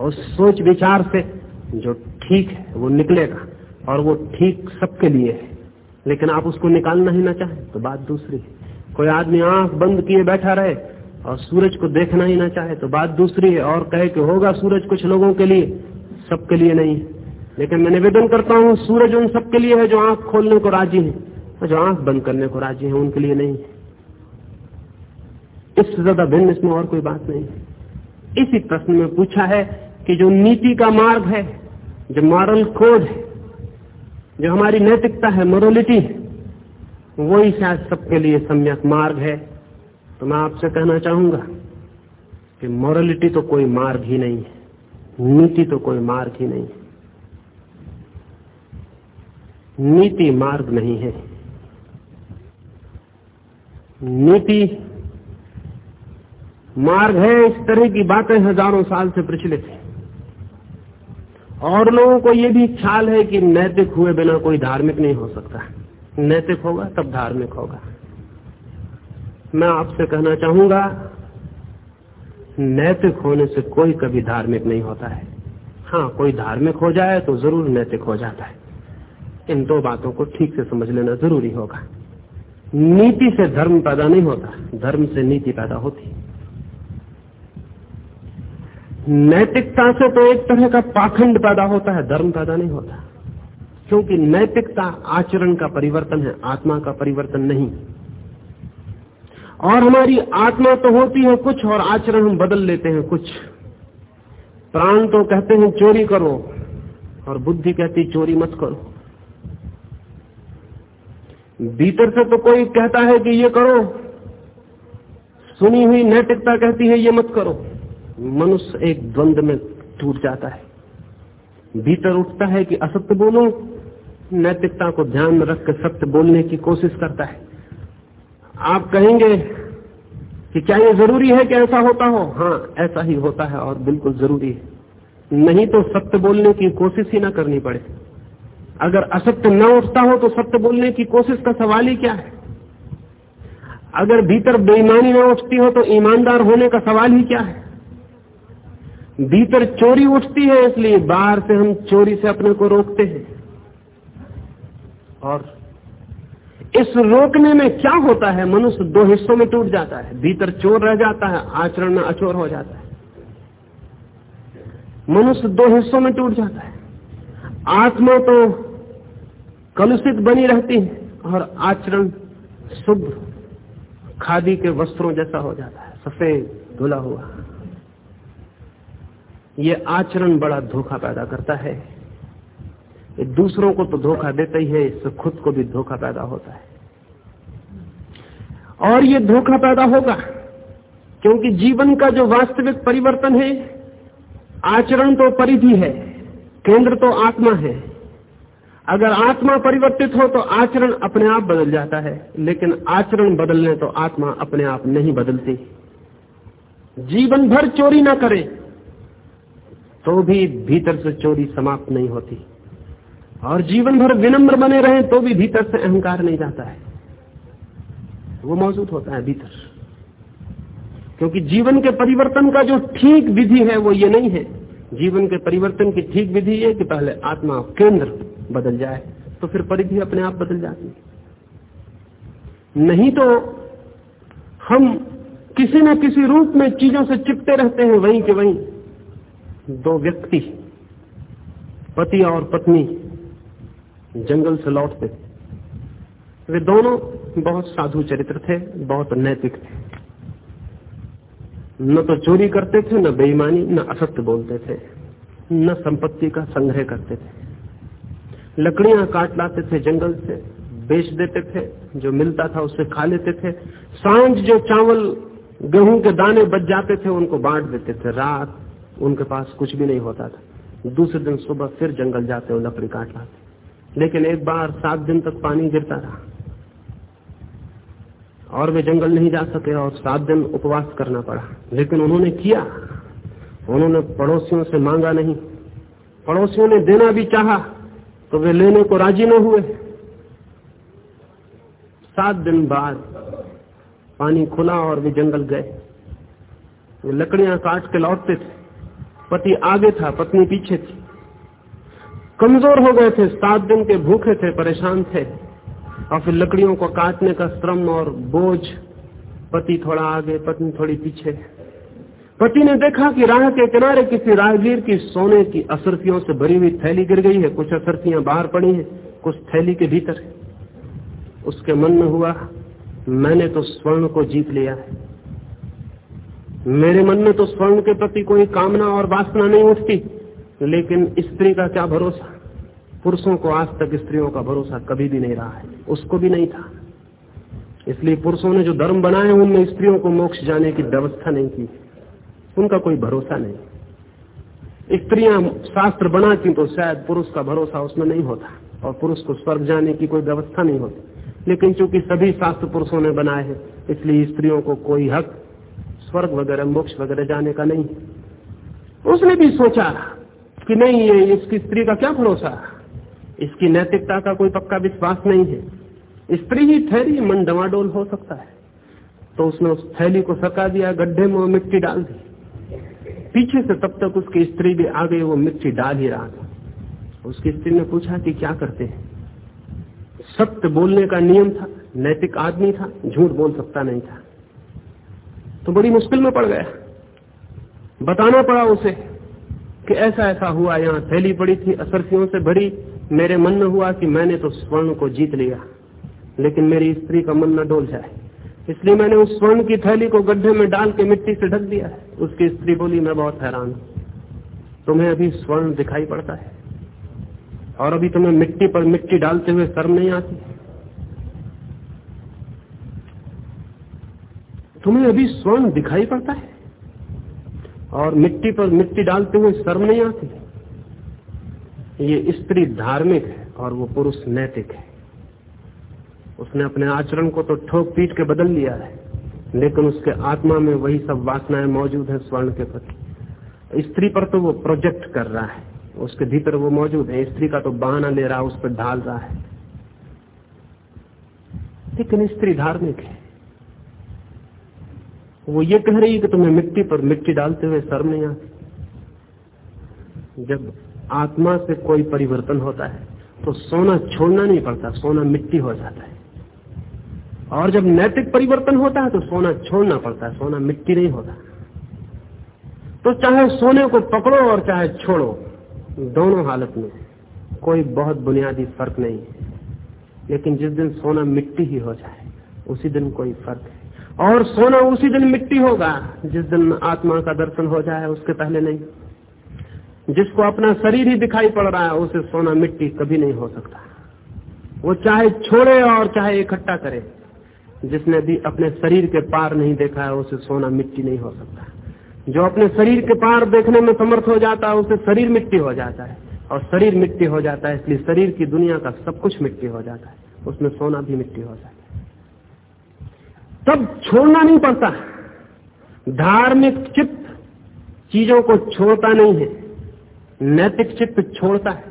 और सोच विचार से जो ठीक है, वो निकलेगा। और वो ठीक सबके लिए है। लेकिन आप उसको निकालना ही ना चाहें तो बात दूसरी है। कोई आदमी आँख बंद किए बैठा रहे और सूरज को देखना ही ना चाहे तो बात दूसरी है। और कहे कि होगा सूरज कुछ लोगों के लिए, सबके लिए नहीं। लेकिन मैं निवेदन करता हूँ, सूरज उन सबके लिए है जो आँख खोलने को राज़ी है। और जो आँख बंद करने को राज़ी है, उनके लिए नहीं। इससे ज़्यादा भिन्न इसमें और कोई बात नहीं। इसी प्रश्न में पूछा है कि जो नीति का मार्ग है, जो मॉरल कोड है, जो हमारी नैतिकता है, मोरलिटी वही शायद सबके लिए सम्यक मार्ग है। तो मैं आपसे कहना चाहूँगा कि मोरलिटी तो कोई मार्ग ही नहीं है, नीति तो कोई मार्ग ही नहीं है। नीति मार्ग नहीं है। नीति मार्ग है, इस तरह की बातें हज़ारों साल से प्रचलित है। और लोगों को यह भी ख्याल है कि नैतिक हुए बिना कोई धार्मिक नहीं हो सकता। नैतिक होगा, तब धार्मिक होगा। मैं आपसे कहना चाहूँगा, नैतिक होने से कोई कभी धार्मिक नहीं होता है। हाँ कोई धार्मिक हो जाए तो ज़रूर नैतिक हो जाता है। इन दो बातों को ठीक से समझ लेना ज़रूरी होगा। नीति से धर्म पैदा नहीं होता, धर्म से नीति पैदा होती। नैतिकता से तो एक तरह का पाखंड पैदा होता है, धर्म पैदा नहीं होता। क्योंकि नैतिकता आचरण का परिवर्तन है, आत्मा का परिवर्तन नहीं। और हमारी आत्मा तो होती है कुछ और आचरण हम बदल लेते हैं कुछ। प्राण तो कहते हैं चोरी करो, और बुद्धि कहती चोरी मत करो। भीतर से तो कोई कहता है कि ये करो, सुनी हुई नैतिकता कहती है ये मत करो। मनुष्य एक द्वंद में टूट जाता है। भीतर उठता है कि असत्य बोलो, नैतिकता को ध्यान में रख कर सत्य बोलने की कोशिश करता है। आप कहेंगे कि क्या ये ज़रूरी है कि ऐसा होता हो? हाँ ऐसा ही होता है और बिल्कुल ज़रूरी है। नहीं तो सत्य बोलने की कोशिश ही ना करनी पड़े। अगर असत्य न उठता हो तो सत्य बोलने की कोशिश का सवाल ही क्या है? अगर भीतर बेईमानी न उठती हो तो ईमानदार होने का सवाल ही क्या है? भीतर चोरी उठती है, इसलिए बाहर से हम चोरी से अपने को रोकते हैं। और इस रोकने में क्या होता है? मनुष्य दो हिस्सों में टूट जाता है। भीतर चोर रह जाता है, आचरण में अचोर हो जाता है। मनुष्य दो हिस्सों में टूट जाता है। आत्मा तो कलुषित बनी रहती है और आचरण शुभ खादी के वस्त्रों जैसा हो जाता है। सफ़ेद, धुला हुआ। ये आचरण बड़ा धोखा पैदा करता है। दूसरों को तो धोखा देता ही है, इससे खुद को भी धोखा पैदा होता है। और ये धोखा पैदा होगा, क्योंकि जीवन का जो वास्तविक परिवर्तन है, आचरण तो परिधि है, केंद्र तो आत्मा है। अगर आत्मा परिवर्तित हो तो आचरण अपने आप बदल जाता है, लेकिन आचरण बदलने तो आत्मा अपने आप नहीं बदलती। जीवन भर चोरी ना करें तो भी भीतर से चोरी समाप्त नहीं होती। और जीवन भर विनम्र बने रहे तो भी भीतर से अहंकार नहीं जाता है। वो मौजूद होता है भीतर। क्योंकि जीवन के परिवर्तन का जो ठीक विधि है, वो ये नहीं है। जीवन के परिवर्तन की ठीक विधि है कि पहले आत्मा केंद्र बदल जाए तो फिर परिधि अपने आप बदल जाती है। नहीं तो हम किसी न किसी रूप में चीज़ों से चिपटे रहते हैं, वहीं के वहीं। दो व्यक्ति, पति और पत्नी, जंगल से लौटते। वे दोनों बहुत साधु चरित्र थे, बहुत नैतिक थे। न तो चोरी करते थे, न बेईमानी, न असत्य बोलते थे, न संपत्ति का संग्रह करते थे। लकड़ियाँ काट लाते थे जंगल से, बेच देते थे, जो मिलता था उसे खा लेते थे। साँझ जो चावल, गेहूँ के दाने बच जाते थे, उनको बांट देते थे। रात उनके पास कुछ भी नहीं होता था। दूसरे दिन सुबह फिर जंगल जाते और लकड़ी काट लाते। लेकिन एक बार सात दिन तक पानी गिरता रहा। और वे जंगल नहीं जा सके और सात दिन उपवास करना पड़ा। लेकिन उन्होंने किया। उन्होंने पड़ोसियों से मांगा नहीं। पड़ोसियों ने देना भी चाहा तो वे लेने को राज़ी न हुए। सात दिन बाद पानी खुला और वे जंगल गए। वे लकड़ियाँ काट के लौटते थे। पति आगे था, पत्नी पीछे थी। कमज़ोर हो गए थे, सात दिन के भूखे थे, परेशान थे। और फिर लकड़ियों को काटने का श्रम और बोझ, पति थोड़ा आगे, पत्नी थोड़ी पीछे। पति ने देखा कि राह के किनारे किसी राहगीर की सोने की असरफियों से भरी हुई थैली गिर गई है, कुछ असरफियाँ बाहर पड़ी हैं, कुछ थैली के भीतर। उसके मन में हुआ, मैंने तो स्वर्ण को जीत लिया है। मेरे मन में तो स्वर्ण के प्रति कोई कामना और वासना नहीं उठती, लेकिन स्त्री का क्या भरोसा? पुरुषों को आज तक स्त्रियों का भरोसा कभी भी नहीं रहा है, उसको भी नहीं था। इसलिए पुरुषों ने जो धर्म बनाए उनमें स्त्रियों को मोक्ष जाने की व्यवस्था नहीं की उनका कोई भरोसा नहीं। स्त्रियाँ शास्त्र बनाती तो शायद पुरुष का भरोसा उसमें नहीं होता और पुरुष को स्वर्ग जाने की कोई व्यवस्था नहीं होती। लेकिन चूँकि सभी शास्त्र पुरुषों ने बनाए हैं, इसलिए स्त्रियों को कोई हक स्वर्ग वगैरह, मोक्ष वगैरह जाने का नहीं। उसने भी सोचा कि नहीं, ये इसकी स्त्री का क्या भरोसा? इसकी नैतिकता का कोई पक्का विश्वास नहीं है। स्त्री ही ठहरी मन डवाडोल हो सकता है। तो उसने उस थैली को सका दिया, गड्ढे में मिट्टी डाल दी। पीछे से तब तक उसकी स्त्री भी आ गई, वो मिट्टी डाल ही रहा था। उसकी स्त्री ने पूछा कि क्या करते हैं? सत्य बोलने का नियम था, नैतिक आदमी था, झूठ बोल सकता नहीं था। तो बड़ी मुश्किल में पड़ गया बताना पड़ा उसे कि ऐसा ऐसा हुआ, यहाँ थैली पड़ी थी, असरफियों से भरी। मेरे मन में हुआ कि मैंने तो स्वर्ण को जीत लिया, लेकिन मेरी स्त्री का मन न डोल जाए। इसलिए मैंने उस स्वर्ण की थैली को गड्ढे में डाल के मिट्टी से ढक दिया। उसकी स्त्री बोली, मैं बहुत हैरान हूँ। तुम्हें अभी स्वर्ण दिखाई पड़ता है, और अभी तुम्हें मिट्टी पर मिट्टी डालते हुए शर्म नहीं आती? तुम्हें अभी स्वर्ण दिखाई पड़ता है। और मिट्टी पर मिट्टी डालते हुए शर्म नहीं आती। ये स्त्री धार्मिक है और वो पुरुष नैतिक है। उसने अपने आचरण को तो ठोक पीट के बदल लिया है, लेकिन उसके आत्मा में वही सब वासनाएँ मौजूद है स्वर्ण के प्रति। स्त्री पर तो वो प्रोजेक्ट कर रहा है, उसके भीतर वो मौजूद है। स्त्री का तो बहाना ले रहा है, उस पर ढाल रहा है। लेकिन स्त्री धार्मिक है। वो ये कह रही है कि तुम्हें मिट्टी पर मिट्टी डालते हुए शर्म नहीं आती? जब आत्मा से कोई परिवर्तन होता है तो सोना छोड़ना नहीं पड़ता, सोना मिट्टी हो जाता है। और जब नैतिक परिवर्तन होता है तो सोना छोड़ना पड़ता है, सोना मिट्टी नहीं होता। तो चाहे सोने को पकड़ो और चाहे छोड़ो, दोनों हालत में कोई बहुत बुनियादी फ़र्क नहीं है। लेकिन जिस दिन सोना मिट्टी ही हो जाए, उसी दिन कोई फ़र्क है। और सोना उसी दिन मिट्टी होगा, जिस दिन आत्मा का दर्शन हो जाए, उसके पहले नहीं। जिसको अपना शरीर ही दिखाई पड़ रहा है, उसे सोना मिट्टी कभी नहीं हो सकता। वो चाहे छोड़े और चाहे इकट्ठा करे, जिसने भी अपने शरीर के पार नहीं देखा है, उसे सोना मिट्टी नहीं हो सकता। जो अपने शरीर के पार देखने में समर्थ हो जाता है, उसे शरीर मिट्टी हो जाता है। और शरीर मिट्टी हो जाता है, इसलिए शरीर की दुनिया का सब कुछ मिट्टी हो जाता है। उसमें सोना भी मिट्टी हो जाता है। तब छोड़ना नहीं पड़ता। धार्मिक चित्त चीज़ों को छोड़ता नहीं है। नैतिक चित्त छोड़ता है।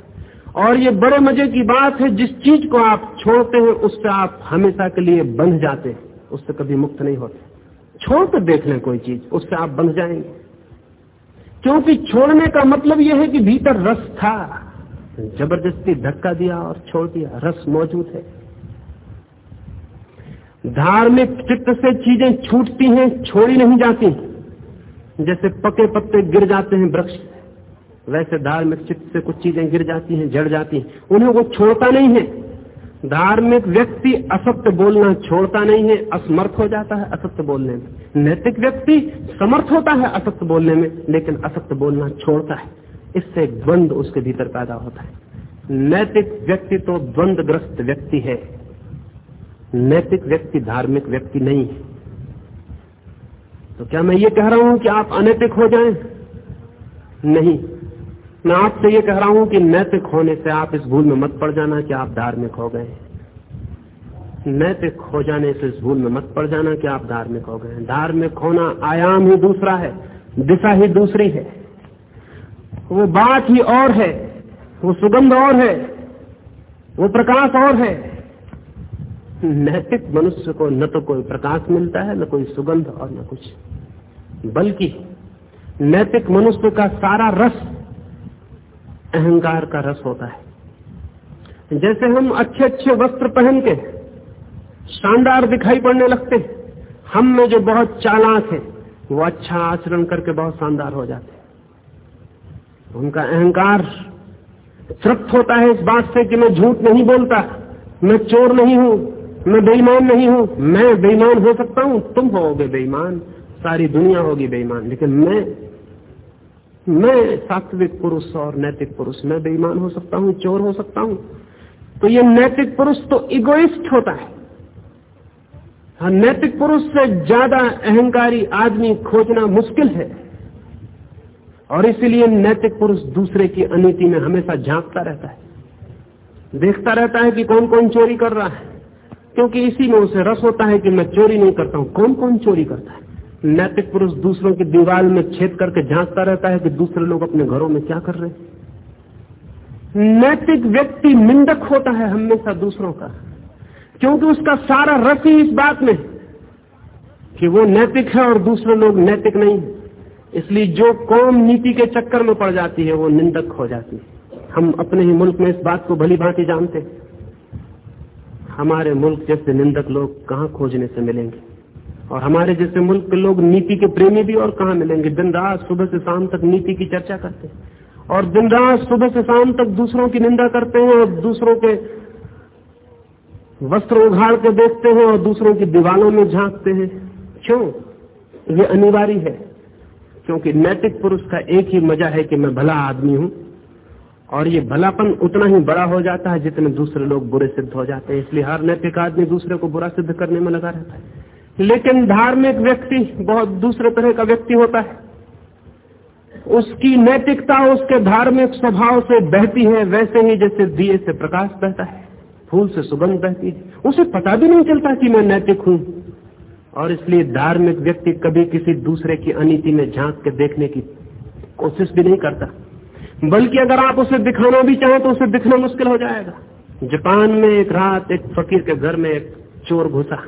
और ये बड़े मज़े की बात है, जिस चीज़ को आप छोड़ते हैं, उससे आप हमेशा के लिए बंध जाते हैं। उससे कभी मुक्त नहीं होते। छोड़ कर देख लें कोई चीज़, उससे आप बंध जाएँगे। क्योंकि छोड़ने का मतलब यह है कि भीतर रस था। ज़बरदस्ती धक्का दिया और छोड़ दिया। रस मौजूद है। धार्मिक चित्त से चीज़ें छूटती हैं, छोड़ी नहीं जाती। जैसे पके पत्ते गिर जाते हैं वृक्ष, वैसे धार्मिक चित्त से कुछ चीज़ें गिर जाती हैं, जड़ जाती हैं। उन्हें वो छोड़ता नहीं है। धार्मिक व्यक्ति असत्य बोलना छोड़ता नहीं है, असमर्थ हो जाता है असत्य बोलने में। नैतिक व्यक्ति समर्थ होता है असत्य बोलने में, लेकिन असत्य बोलना छोड़ता है। इससे एक द्वंद उसके भीतर पैदा होता है। नैतिक व्यक्ति तो द्वंद्वग्रस्त व्यक्ति है। नैतिक व्यक्ति धार्मिक व्यक्ति नहीं है। तो क्या मैं ये कह रहा हूँ कि आप अनैतिक हो जाएँ? नहीं। मैं आपसे ये कह रहा हूँ कि नैतिक होने से आप इस भूल में मत पड़ जाना कि आप धार्मिक हो गए नैतिक हो जाने से इस भूल में मत पड़ जाना कि आप धार्मिक हो गए धार्मिक होना आयाम ही दूसरा है, दिशा ही दूसरी है। वो बात ही और है, वो सुगंध और है, वो प्रकाश और है। नैतिक मनुष्य को न तो कोई प्रकाश मिलता है, न कोई सुगंध और न कुछ। बल्कि नैतिक मनुष्य का सारा रस अहंकार का रस होता है। जैसे हम अच्छे अच्छे वस्त्र पहन के शानदार दिखाई पड़ने लगते हम में जो बहुत चालाक है, वो अच्छा आचरण करके बहुत शानदार हो जाते उनका अहंकार तृप्त होता है इस बात से कि मैं झूठ नहीं बोलता, मैं चोर नहीं हूँ। मैं बेईमान नहीं हूँ। मैं बेईमान हो सकता हूँ। तुम होगे बेईमान। सारी दुनिया होगी बेईमान। लेकिन मैं मैं सात्विक पुरुष और नैतिक पुरुष, मैं बेईमान हो सकता हूँ, चोर हो सकता हूँ। तो ये नैतिक पुरुष तो इगोइस्ट होता है। हाँ नैतिक पुरुष से ज़्यादा अहंकारी आदमी खोजना मुश्किल है। और इसलिए नैतिक पुरुष दूसरे की अनिति में हमेशा झांकता रहता है। देखता रहता है कि कौन कौन चोरी कर रहा है। क्योंकि इसी में उसे रस होता है कि मैं चोरी नहीं करता हूँ। कौन कौन चोरी करता है? नैतिक पुरुष दूसरों की दीवार में छेद करके झांकता रहता है कि दूसरे लोग अपने घरों में क्या कर रहे हैं। नैतिक व्यक्ति निंदक होता है हमेशा दूसरों का। क्योंकि उसका सारा रस ही इस बात में कि वो नैतिक है और दूसरे लोग नैतिक नहीं इसलिए जो कौम नीति के चक्कर में पड़ जाती है, वो निंदक हो जाती है। हम अपने ही मुल्क में इस बात को भली भांति जानते हमारे मुल्क जैसे निंदक लोग कहाँ खोजने से मिलेंगे? और हमारे जैसे मुल्क के लोग नीति के प्रेमी भी और कहा मिलेंगे? दिन रात सुबह से शाम तक नीति की चर्चा करते हैं। और दिन रात सुबह से शाम तक दूसरों की निंदा करते हैं और दूसरों के वस्त्र उघाड़ के देखते हैं और दूसरों की दीवालों में झांकते हैं। क्यों? ये अनिवार्य है। क्योंकि नैतिक पुरुष का एक ही मज़ा है कि मैं भला आदमी हूँ। और ये भलापन उतना ही बड़ा हो जाता है जितने दूसरे लोग बुरे सिद्ध हो जाते हैं। इसलिए हर नैतिक आदमी दूसरे को बुरा सिद्ध करने में लगा रहता है। लेकिन धार्मिक व्यक्ति, बहुत दूसरे तरह का व्यक्ति होता है। उसकी नैतिकता, उसके धार्मिक स्वभाव से बहती है, वैसे ही जैसे दिए से प्रकाश बहता है, फूल से सुगंध बहती है। उसे पता भी नहीं चलता कि मैं नैतिक हूँ। और इसलिए धार्मिक व्यक्ति कभी किसी दूसरे की अनिति में झाँक के देखने की कोशिश भी नहीं करता। बल्कि अगर आप उसे दिखाना भी चाहें तो उसे दिखना मुश्किल हो जाएगा। जापान में एक रात एक फकीर के घर में एक चोर घुसा।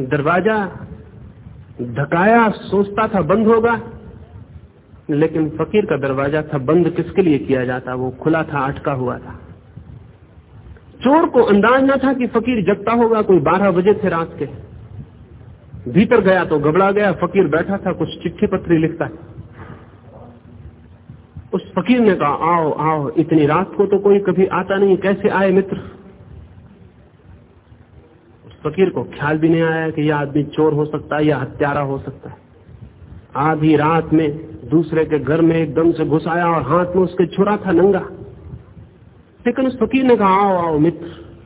दरवाज़ा धकाया सोचता था बंद होगा, लेकिन फकीर का दरवाज़ा था बंद किसके लिए किया जाता? वो खुला था, अटका हुआ था। चोर को अंदाज न था कि फकीर जगता होगा, कोई बारह बजे थे रात के। भीतर गया तो घबरा गया, फकीर बैठा था, कुछ चिट्ठी पत्री लिखता है। उस फकीर ने कहा, आओ आओ, इतनी रात को तो कोई कभी आता नहीं, कैसे आए मित्र? उस फकीर को ख्याल भी नहीं आया कि यह आदमी चोर हो सकता है या हत्यारा हो सकता है। आधी रात में दूसरे के घर में एकदम से घुस आया और हाथ में उसके छुरा था नंगा। लेकिन उस फकीर ने कहा, आओ आओ मित्र,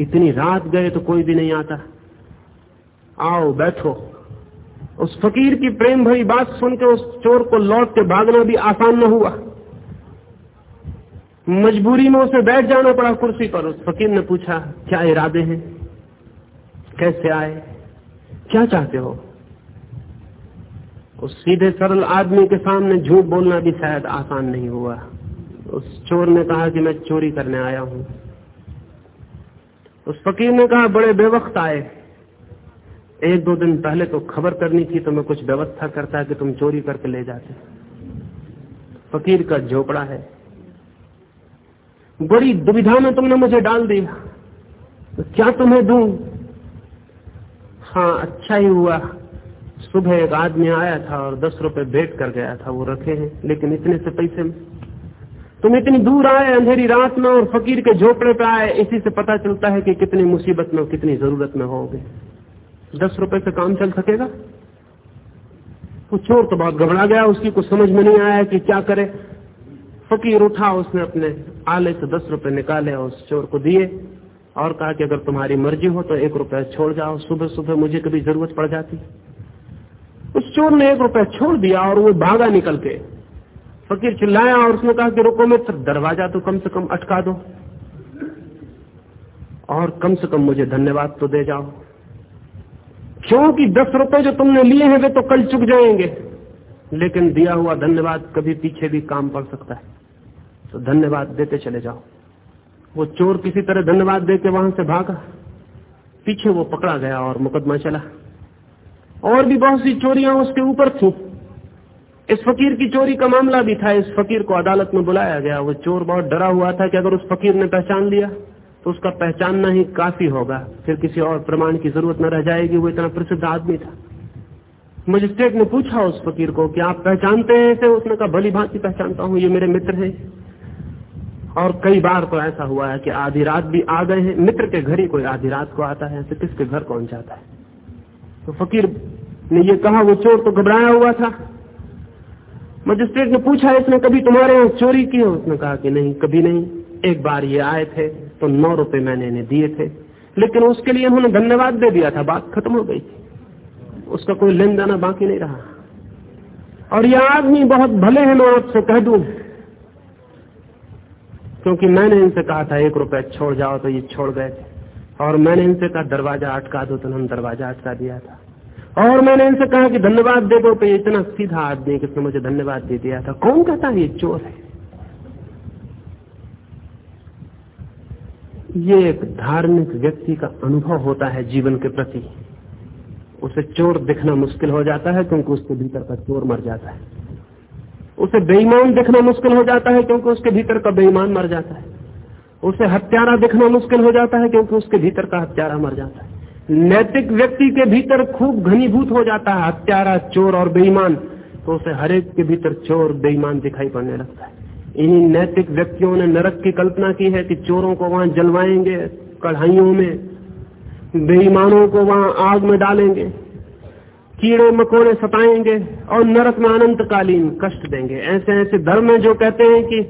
इतनी रात गए तो कोई भी नहीं आता। आओ, बैठो उस फकीर की प्रेम भरी बात सुनकर उस चोर को लौट के भागना भी आसान न हुआ। मजबूरी में उसे बैठ जाना पड़ा कुर्सी पर। उस फकीर ने पूछा, क्या इरादे हैं? कैसे आए? क्या चाहते हो? उस सीधे सरल आदमी के सामने झूठ बोलना भी शायद आसान नहीं हुआ। उस चोर ने कहा कि मैं चोरी करने आया हूँ। उस फकीर ने कहा, बड़े बेवक्त आए। एक दो दिन पहले तो खबर करनी थी तो मैं कुछ व्यवस्था करता है कि तुम चोरी करके ले जाते। फकीर का झोपड़ा है। बड़ी दुविधा में तुमने मुझे डाल दिया। तो क्या तुम्हें दू? हाँ अच्छा ही हुआ। सुबह एक आदमी आया था और दस रुपए भेंट कर गया था, वो रखे हैं, लेकिन इतने से पैसे में। तुम इतनी दूर आए, अंधेरी रात में, और फकीर के झोपड़े पे आए, इसी से पता चलता है कि कितनी मुसीबत में कितनी ज़रूरत में होगे दस रुपए से काम चल सकेगा? वो चोर तो बहुत घबरा गया, उसकी कुछ समझ में नहीं आया कि क्या करे। फकीर उठा, उसने अपने आले से दस रुपए निकाले और उस चोर को दिए और कहा कि अगर तुम्हारी मर्ज़ी हो तो एक रुपया छोड़ जाओ, सुबह सुबह मुझे कभी ज़रूरत पड़ जाती। उस चोर ने एक रुपया छोड़ दिया और वो भागा निकल के। फकीर चिल्लाया और उसने कहा कि रुको मित्र, दरवाज़ा तो कम से कम अटका दो। और कम से कम मुझे धन्यवाद तो दे जाओ। क्योंकि दस रुपए जो तुमने लिए हैं वे तो कल चुक जाएँगे। लेकिन दिया हुआ धन्यवाद कभी पीछे भी काम पड़ सकता है। तो धन्यवाद देते चले जाओ। वो चोर किसी तरह धन्यवाद दे के वहाँ से भागा। पीछे वो पकड़ा गया और मुकदमा चला। और भी बहुत सी चोरियाँ उसके ऊपर थी। इस फकीर की चोरी का मामला भी था। इस फकीर को अदालत में बुलाया गया। वो चोर बहुत डरा हुआ था कि अगर उस फकीर ने पहचान लिया तो उसका पहचानना ही काफ़ी होगा। फिर किसी और प्रमाण की ज़रूरत न रह जाएगी, वो इतना प्रसिद्ध आदमी था। मजिस्ट्रेट ने पूछा उस फकीर को कि आप पहचानते हैं इसे? उसने कहा, भली भांति पहचानता हूँ, ये मेरे मित्र हैं। और कई बार तो ऐसा हुआ है कि आधी रात भी आ गए हैं। मित्र के घर ही कोई आधी रात को आता है तो किसके घर कौन जाता है? तो फकीर ने ये कहा, वो चोर तो घबराया हुआ था। मजिस्ट्रेट ने पूछा, इसने कभी तुम्हारे यहाँ चोरी की उसने कहा कि नहीं, कभी नहीं। एक बार ये आए थे तो नौ रुपए मैंने इन्हें दिए थे। लेकिन उसके लिए उन्होंने धन्यवाद दे दिया था, बात खत्म हो गई उसका कोई लेन देना बाकी नहीं रहा। और यह आदमी बहुत भले हैं, मैं आपसे कह दू, क्योंकि मैंने इनसे कहा था, एक रुपए छोड़ जाओ तो ये छोड़ गए थे। और मैंने इनसे कहा, दरवाज़ा अटका दो तो उन्होंने दरवाज़ा अटका दिया था। और मैंने इनसे कहा कि धन्यवाद दे दो तो इतना सीधा आदमी किसने मुझे धन्यवाद दे दिया था। कौन कहता है ये चोर है? ये एक धार्मिक व्यक्ति का अनुभव होता है जीवन के प्रति। उसे चोर दिखना मुश्किल हो जाता है क्योंकि उसके भीतर का चोर मर जाता है। उसे बेईमान दिखना मुश्किल हो जाता है क्योंकि उसके भीतर का बेईमान मर जाता है। उसे हत्यारा दिखना मुश्किल हो जाता है क्योंकि उसके भीतर का हत्यारा मर जाता है। नैतिक व्यक्ति के भीतर खूब घनीभूत हो जाता है। हत्यारा, चोर और बेईमान तो उसे हरेक के भीतर चोर, बेईमान दिखाई पड़ने लगता है। इन्हीं नैतिक व्यक्तियों ने नरक की कल्पना की है कि चोरों को वहाँ जलवाएँगे, कढ़ाइयों में, बेईमानों को वहाँ आग में डालेंगे, कीड़े मकोड़े सताएँगे और नरक में अनंतकालीन कष्ट देंगे। ऐसे ऐसे धर्म है जो कहते हैं कि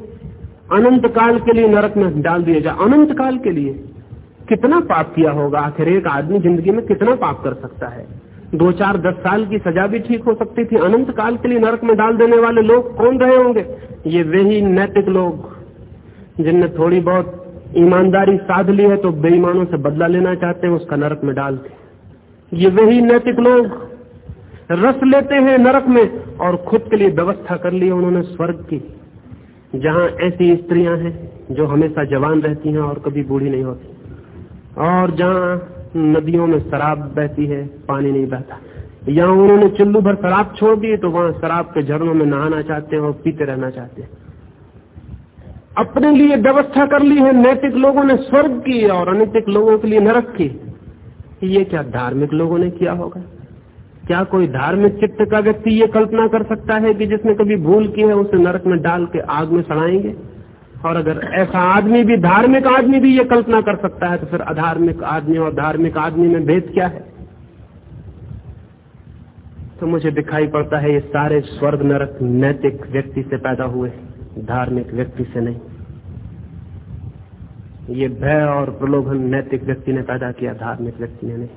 अनंत काल के लिए नरक में डाल दिया जाए। अनंत काल के लिए कितना पाप किया होगा? आखिर एक आदमी ज़िंदगी में कितना पाप कर सकता है? दो चार दस साल की सजा भी ठीक हो सकती थी। अनंत काल के लिए नरक में डाल देने वाले लोग कौन रहे होंगे? ये वही नैतिक लोग, जिनने थोड़ी बहुत ईमानदारी साध ली है तो बेईमानों से बदला लेना चाहते हैं, उसका नरक में डाल के ये वही नैतिक लोग, रस लेते हैं नरक में और खुद के लिए व्यवस्था कर ली उन्होंने स्वर्ग की, जहाँ ऐसी स्त्रियाँ हैं जो हमेशा जवान रहती हैं और कभी बूढ़ी नहीं होती। और जहाँ नदियों में शराब बहती है, पानी नहीं बहता। यहाँ उन्होंने चुल्लू भर शराब छोड़ दी तो वहाँ शराब के झरनों में नहाना चाहते हैं और पीते रहना चाहते हैं। अपने लिए व्यवस्था कर ली है, नैतिक लोगों ने स्वर्ग की और अनैतिक लोगों के लिए नरक की। ये क्या धार्मिक लोगों ने किया होगा? क्या कोई धार्मिक चित्त का व्यक्ति ये कल्पना कर सकता है कि जिसने कभी भूल की है, उसे नरक में डाल के आग में सड़ाएँगे? और अगर ऐसा आदमी भी, धार्मिक आदमी भी ये कल्पना कर सकता है तो फिर अधार्मिक आदमी और धार्मिक आदमी में भेद क्या है? तो मुझे दिखाई पड़ता है ये सारे स्वर्ग नरक नैतिक व्यक्ति से पैदा हुए, धार्मिक व्यक्ति से नहीं। ये भय और प्रलोभन नैतिक व्यक्ति ने पैदा किया, धार्मिक व्यक्ति ने नहीं।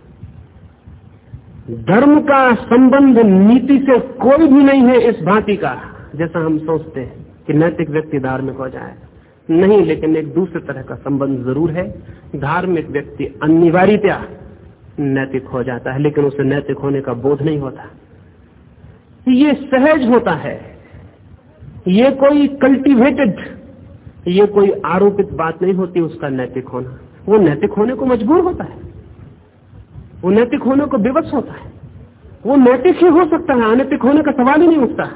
धर्म का संबंध नीति से कोई भी नहीं है इस भांति का, जैसा हम सोचते हैं कि नैतिक व्यक्ति धार्मिक हो जाए। नहीं, लेकिन एक दूसरे तरह का संबंध ज़रूर है। धार्मिक व्यक्ति अनिवार्यतया नैतिक हो जाता है, लेकिन उसे नैतिक होने का बोध नहीं होता। ये सहज होता है। ये कोई कल्टीवेटेड ये कोई आरोपित बात नहीं होती उसका नैतिक होना। वो नैतिक होने को मजबूर होता है। वो नैतिक होने को विवश होता है। वो नैतिक ही हो सकता है, अनैतिक होने का सवाल ही नहीं उठता।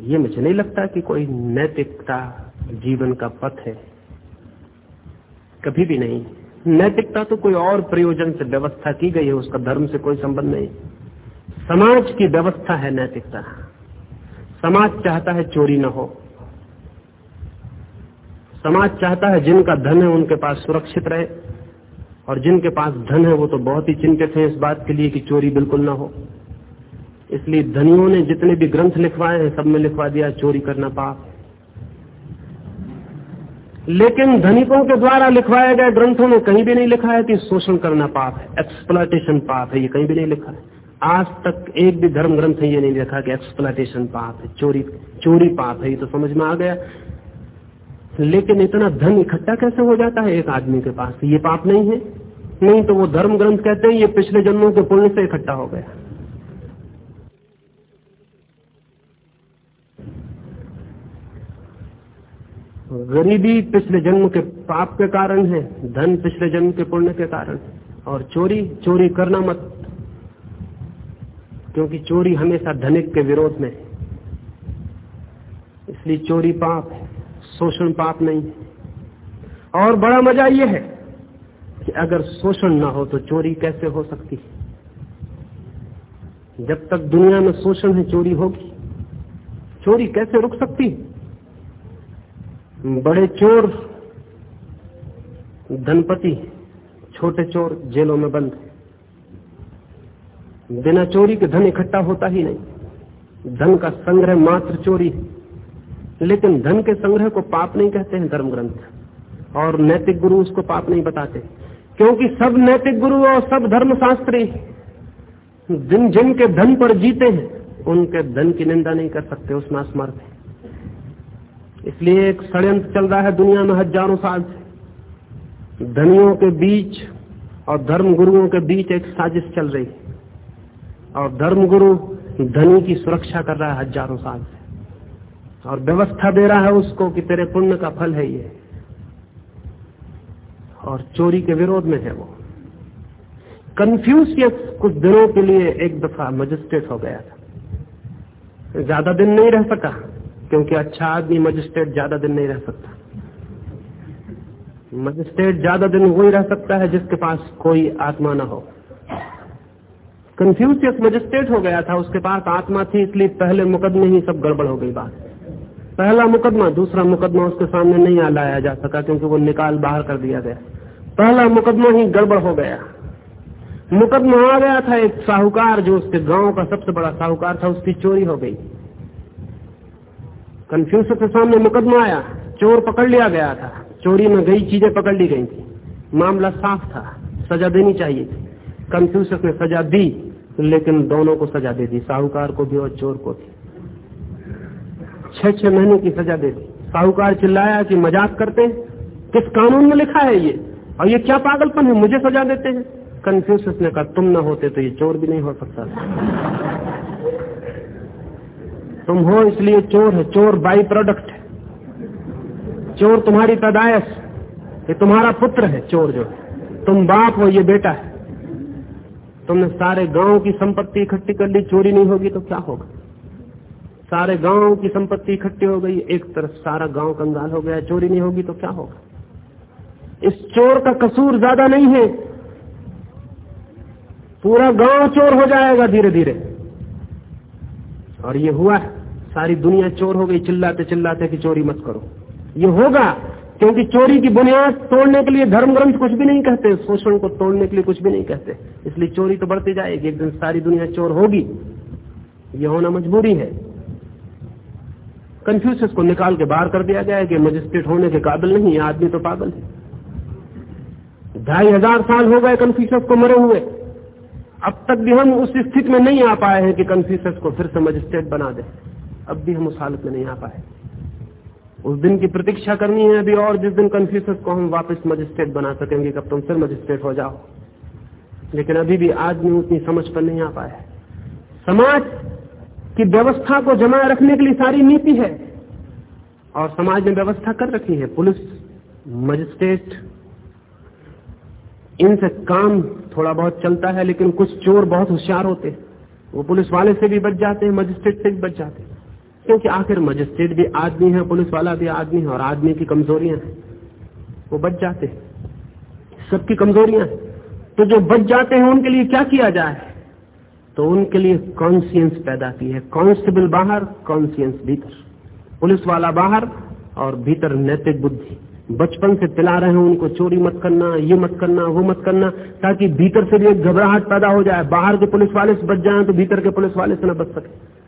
ये मुझे नहीं लगता कि कोई नैतिकता जीवन का पथ है। कभी भी नहीं। नैतिकता तो कोई और प्रयोजन से व्यवस्था की गई है, उसका धर्म से कोई संबंध नहीं। समाज की व्यवस्था है नैतिकता। समाज चाहता है चोरी न हो। समाज चाहता है जिनका धन है उनके पास सुरक्षित रहे। और जिनके पास धन है वो तो बहुत ही चिंतित है इस बात के लिए कि चोरी बिल्कुल ना हो। इसलिए धनियों ने जितने भी ग्रंथ लिखवाए हैं, सब में लिखवा दिया, चोरी करना पाप। लेकिन धनिकों के द्वारा लिखवाए गए ग्रंथों में कहीं भी नहीं लिखा है कि शोषण करना पाप है एक्सप्लाटेशन पाप है, ये कहीं भी नहीं लिखा है। आज तक एक भी धर्म ग्रंथ ये नहीं लिखा कि एक्सप्लाटेशन पाप है, चोरी चोरी पाप है, ये तो समझ में आ गया। लेकिन इतना धन इकट्ठा कैसे हो जाता है? एक आदमी के पास। ये पाप नहीं है। नहीं तो वो धर्म ग्रंथ कहते हैं, ये पिछले जन्मों के पुण्य से इकट्ठा हो गया। गरीबी पिछले जन्म के पाप के कारण है, धन पिछले जन्म के पुण्य के कारण और चोरी चोरी करना मत, क्योंकि चोरी हमेशा धनिक के विरोध में इसलिए चोरी पाप है, शोषण पाप नहीं है। और बड़ा मज़ा यह है कि अगर शोषण ना हो तो चोरी कैसे हो सकती जब तक दुनिया में शोषण है, चोरी होगी। चोरी कैसे रुक सकती बड़े चोर, धनपति, छोटे चोर जेलों में बंद बिना चोरी के धन इकट्ठा होता ही नहीं। धन का संग्रह मात्र चोरी लेकिन धन के संग्रह को पाप नहीं कहते हैं धर्म ग्रंथ और नैतिक गुरु उसको पाप नहीं बताते। क्योंकि सब नैतिक गुरु और सब धर्मशास्त्री जिन जिन के धन पर जीते हैं, उनके धन की निंदा नहीं कर सकते उसमें असमर्थ है इसलिए एक षड्यंत्र चल रहा है दुनिया में हज़ारों साल से। धनियों के बीच और धर्म गुरुओं के बीच एक साजिश चल रही है। और धर्म गुरु धनी की सुरक्षा कर रहा है हज़ारों साल से। और व्यवस्था दे रहा है उसको कि तेरे पुण्य का फल है ये। और चोरी के विरोध में है वो। कंफ्यूसियस कुछ दिनों के लिए एक दफ़ा मजिस्ट्रेट हो गया था। ज़्यादा दिन नहीं रह सका। क्योंकि अच्छा आदमी मजिस्ट्रेट ज़्यादा दिन नहीं रह सकता। मजिस्ट्रेट ज़्यादा दिन वही रह सकता है जिसके पास कोई आत्मा ना हो। कंफ्यूसियस मजिस्ट्रेट हो गया था, उसके पास आत्मा थी, इसलिए पहले मुकदमे ही सब गड़बड़ हो गई बात। पहला मुकदमा, दूसरा मुकदमा उसके सामने नहीं लाया जा सका क्योंकि वो निकाल बाहर कर दिया गया। पहला मुकदमा ही गड़बड़ हो गया। मुकदमा आ गया था एक साहूकार जो उसके गाँव का सबसे बड़ा साहूकार था, उसकी चोरी हो गई। कंफ्यूज के सामने मुकदमा आया, चोर पकड़ लिया गया था। चोरी में गई चीज़ें पकड़ ली गई थी। मामला साफ़ था, सजा देनी चाहिए थी। कंफ्यूज ने सजा दी, लेकिन दोनों को सजा दे दी, साहूकार को भी और चोर को भी। छह छह महीने की सजा दे दी। साहूकार चिल्लाया कि मज़ाक करते हैं? किस कानून में लिखा है ये? और ये क्या पागलपन है? मुझे सजा देते हैं। कंफ्यूज ने कहा, तुम न होते तो ये चोर भी नहीं हो सकता तुम हो इसलिए चोर है। चोर बाई प्रोडक्ट है। चोर तुम्हारी पैदायश ये तुम्हारा पुत्र है चोर जो। है तुम बाप हो, ये बेटा है। तुमने सारे गाँव की संपत्ति इकट्ठी कर ली, चोरी नहीं होगी तो क्या होगा? सारे गाँव की संपत्ति इकट्ठी हो गई, एक तरफ़ सारा गाँव कंगाल हो गया, चोरी नहीं होगी तो क्या होगा? इस चोर का कसूर ज़्यादा नहीं है। पूरा गाँव चोर हो जाएगा धीरे धीरे और ये हुआ सारी दुनिया चोर हो गई, चिल्लाते चिल्लाते कि चोरी मत करो। ये होगा, क्योंकि चोरी की बुनियाद तोड़ने के लिए धर्म ग्रंथ कुछ भी नहीं कहते, शोषण को तोड़ने के लिए कुछ भी नहीं कहते। इसलिए चोरी तो बढ़ती जाएगी, एक दिन सारी दुनिया चोर होगी। ये होना मजबूरी है। कंफ्यूसियस को निकाल के बाहर कर दिया गया कि मजिस्ट्रेट होने के काबिल नहीं आदमी तो पागल है। ढाई हज़ार साल हो गए कंफ्यूसियस को मरे हुए। अब तक भी हम उस स्थिति में नहीं आ पाए हैं कि कंफ्यूसियस को फिर से मजिस्ट्रेट बना दे। अब भी हम उस हालत में नहीं आ पाए। उस दिन की प्रतीक्षा करनी है अभी और जिस दिन कंफ्यूसियस को हम वापस मजिस्ट्रेट बना सकेंगे कब तुम फिर मजिस्ट्रेट हो जाओ। लेकिन अभी भी आदमी उतनी समझ पर नहीं आ पाया समाज की व्यवस्था को जमा रखने के लिए सारी नीति है और समाज ने व्यवस्था कर रखी है। पुलिस मजिस्ट्रेट इनसे काम थोड़ा बहुत चलता है, लेकिन कुछ चोर बहुत होशियार होते हैं। वो पुलिस वाले से भी बच जाते हैं मजिस्ट्रेट से भी बच जाते हैं। क्योंकि आखिर मजिस्ट्रेट भी आदमी है पुलिस वाला भी आदमी है और आदमी की कमजोरियाँ हैं। वो बच जाते सबकी कमजोरियाँ तो जो बच जाते हैं, उनके लिए क्या किया जाए? तो उनके लिए कॉन्सियंस पैदा की है। कांस्टेबल बाहर कॉन्सियंस भीतर। पुलिस वाला बाहर और भीतर नैतिक बुद्धि। बचपन से पिला रहे हैं उनको, चोरी मत करना, ये मत करना, वो मत करना, ताकि भीतर से भी एक घबराहट पैदा हो जाए। बाहर के पुलिस वाले से बच जाए तो भीतर के पुलिस वाले से न बच सके।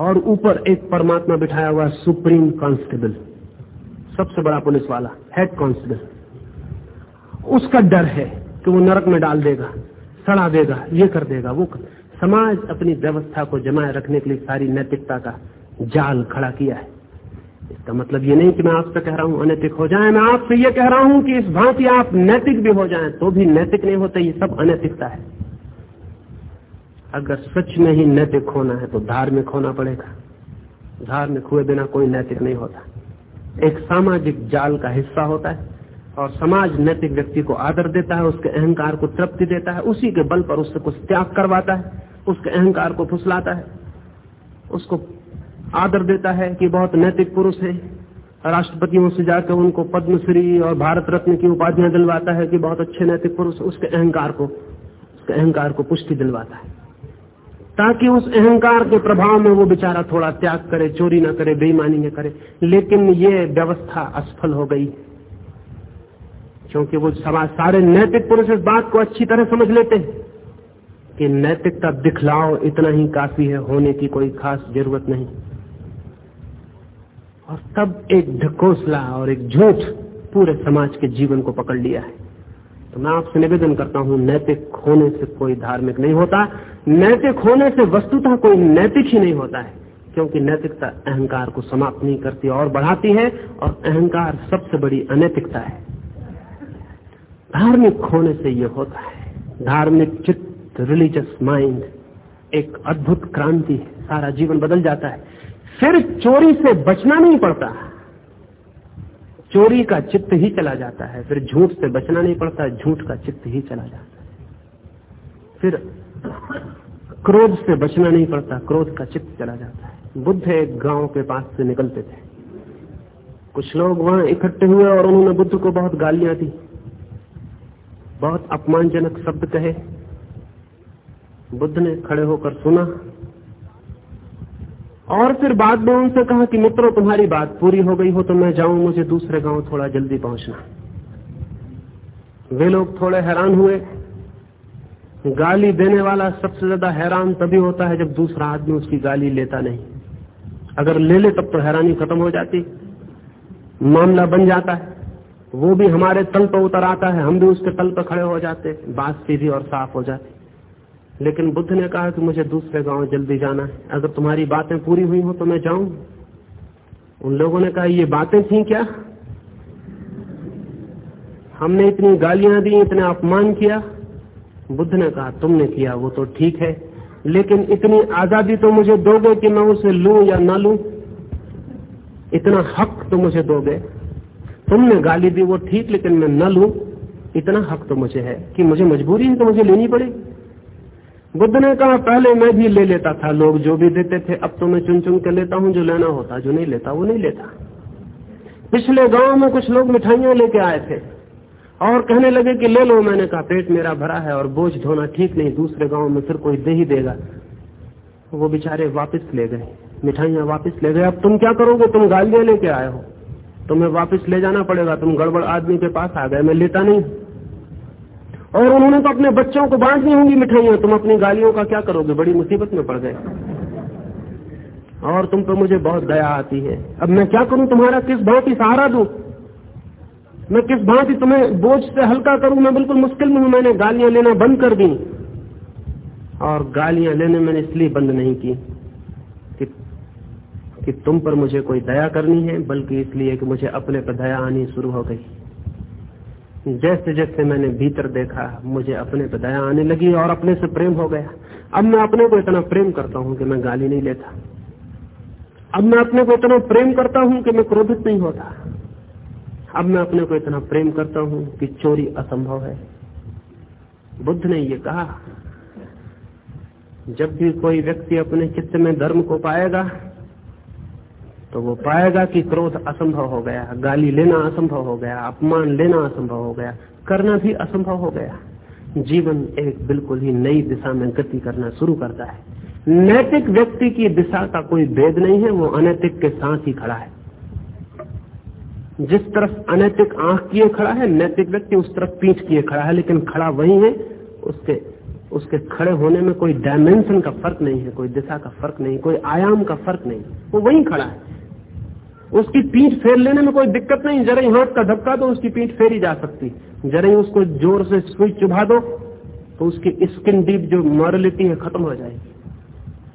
और ऊपर एक परमात्मा बिठाया हुआ सुप्रीम कांस्टेबल। सबसे बड़ा पुलिस वाला, हेड कांस्टेबल। उसका डर है कि वो नरक में डाल देगा, सड़ा देगा, ये कर देगा, वो कर। समाज अपनी व्यवस्था को जमाए रखने के लिए सारी नैतिकता का जाल खड़ा किया है। इसका मतलब ये नहीं कि मैं आपसे कह रहा हूँ, अनैतिक हो जाए, मैं आपसे ये कह रहा हूँ कि इस भांति आप नैतिक भी हो जाए तो भी नैतिक नहीं होते, ये सब अनैतिकता है। अगर सच में ही नैतिक होना है तो धार्मिक होना पड़ेगा। धार्मिक हुए बिना कोई नैतिक नहीं होता। एक सामाजिक जाल का हिस्सा होता है और समाज नैतिक व्यक्ति को आदर देता है, उसके अहंकार को तृप्ति देता है, उसी के बल पर उससे कुछ त्याग करवाता है, उसके अहंकार को फुसलाता है, उसको आदर देता है कि बहुत नैतिक पुरुष है। राष्ट्रपतियों से जाकर उनको पद्मश्री और भारत रत्न की उपाधियाँ दिलवाता है कि बहुत अच्छे नैतिक पुरुष, उसके अहंकार को, उसके अहंकार को पुष्टि दिलवाता है। ताकि उस अहंकार के प्रभाव में वो बेचारा थोड़ा त्याग करे, चोरी ना करे, बेईमानी न करे। लेकिन ये व्यवस्था असफल हो गई। क्योंकि वो सारे नैतिक पुरुष इस बात को अच्छी तरह समझ लेते हैं कि नैतिकता दिखलाओ, इतना ही काफ़ी है, होने की कोई खास ज़रूरत नहीं। और तब एक ढकोसला और एक झूठ पूरे समाज के जीवन को पकड़ लिया है। तो मैं आपसे निवेदन करता हूँ, नैतिक होने से कोई धार्मिक नहीं होता। नैतिक होने से वस्तुतः कोई नैतिक ही नहीं होता है, क्योंकि नैतिकता अहंकार को समाप्त नहीं करती और बढ़ाती है, और अहंकार सबसे बड़ी अनैतिकता है। धार्मिक होने से यह होता है। धार्मिक चित्त रिलीजियस माइंड एक अद्भुत क्रांति है, सारा जीवन बदल जाता है। फिर चोरी से बचना नहीं पड़ता। चोरी का चित्त ही चला जाता है। फिर झूठ से बचना नहीं पड़ता, झूठ का चित्त ही चला जाता है। फिर क्रोध से बचना नहीं पड़ता, क्रोध का चित्त चला जाता है। बुद्ध एक गाँव के पास से निकलते थे। कुछ लोग वहाँ इकट्ठे हुए और उन्होंने बुद्ध को बहुत गालियाँ दी। बहुत अपमानजनक शब्द कहे। बुद्ध ने खड़े होकर सुना और फिर बाद में उनसे कहा कि मित्रों, तुम्हारी बात पूरी हो गई हो तो मैं जाऊँ, मुझे दूसरे गाँव थोड़ा जल्दी पहुँचना। वे लोग थोड़े हैरान हुए। गाली देने वाला सबसे ज़्यादा हैरान तभी होता है जब दूसरा आदमी उसकी गाली लेता नहीं। अगर ले ले तब तो हैरानी खत्म हो जाती। मामला बन जाता है। वो भी हमारे तल पर उतर आता है, हम भी उसके तल पर खड़े हो जाते। बात सीधी और साफ़ हो जाती। लेकिन बुद्ध ने कहा कि मुझे दूसरे गाँव जल्दी जाना है। अगर तुम्हारी बातें पूरी हुई हो तो मैं जाऊँ। उन लोगों ने कहा, ये बातें थी क्या? हमने इतनी गालियाँ दी, इतना अपमान किया। बुद्ध ने कहा, तुमने किया, वो तो ठीक है। लेकिन इतनी आज़ादी तो मुझे दोगे कि मैं उसे लू या ना लू? इतना हक तो मुझे दोगे। तुमने गाली दी, वो ठीक, लेकिन मैं न लू। इतना हक तो मुझे है कि मुझे मजबूरी है तो मुझे लेनी पड़ेगी बुद्ध ने कहा, पहले मैं भी ले लेता था, लोग जो भी देते थे, अब तो मैं चुन चुन के लेता हूँ, जो लेना होता, जो नहीं लेता, वो नहीं लेता। पिछले गाँव में कुछ लोग मिठाइयाँ लेके आए थे, और कहने लगे कि, ले लो, मैंने कहा, पेट मेरा भरा है और बोझ धोना ठीक नहीं, दूसरे गाँव में फिर कोई दे ही देगा। वो बेचारे वापस ले गए, मिठाइयाँ वापस ले गए। अब तुम क्या करोगे? तुम गालियाँ लेके आए हो। तुम्हें वापस ले जाना पड़ेगा। तुम गड़बड़ आदमी के पास आ गए। मैं लेता नहीं और उन्होंने तो अपने बच्चों को बांटनी होंगी मिठाइयाँ, तुम अपनी गालियों का क्या करोगे? बड़ी मुसीबत में पड़ गए। और तुम पर मुझे बहुत दया आती है। अब मैं क्या करूँ तुम्हारा? किस भांति सहारा दू? मैं किस भांति तुम्हें बोझ से हल्का करूँ? मैं बिल्कुल मुश्किल में हूँ। मैंने गालियाँ लेना बंद कर दी। और गालियाँ लेने मैंने इसलिए बंद नहीं की कि कि तुम पर मुझे कोई दया करनी है, बल्कि इसलिए कि मुझे अपने पर दया आनी शुरू हो गई। जैसे जैसे मैंने भीतर देखा, मुझे अपने पर दया आने लगी और अपने से प्रेम हो गया। अब मैं अपने को इतना प्रेम करता हूँ कि मैं गाली नहीं लेता। अब मैं अपने को इतना प्रेम करता हूँ कि मैं क्रोधित नहीं होता। अब मैं अपने को इतना प्रेम करता हूँ कि चोरी असंभव है। बुद्ध ने ये कहा, जब भी कोई व्यक्ति अपने चित्त में धर्म को पाएगा तो वो पाएगा कि क्रोध असंभव हो गया, गाली लेना असंभव हो गया, अपमान लेना असंभव हो गया, करना भी असंभव हो गया। जीवन एक बिल्कुल ही नई दिशा में गति करना शुरू करता है। नैतिक व्यक्ति की दिशा का कोई भेद नहीं है, वो अनैतिक के साथ ही खड़ा है। जिस तरफ़ अनैतिक आँख किए खड़ा है, नैतिक व्यक्ति उस तरफ़ पीठ किए खड़ा है, लेकिन खड़ा वही है, उसके उसके खड़े होने में कोई डायमेंशन का फ़र्क नहीं है, कोई दिशा का फ़र्क नहीं, कोई आयाम का फ़र्क नहीं, वो वही खड़ा है। उसकी पीठ फेर लेने में कोई दिक्कत नहीं। जरा हाथ का धक्का तो उसकी पीठ फेरी जा सकती। जरा उसको ज़ोर से स्विच चुभा दो तो उसकी स्किन डीप जो मॉरलिटी है, खत्म हो जाएगी।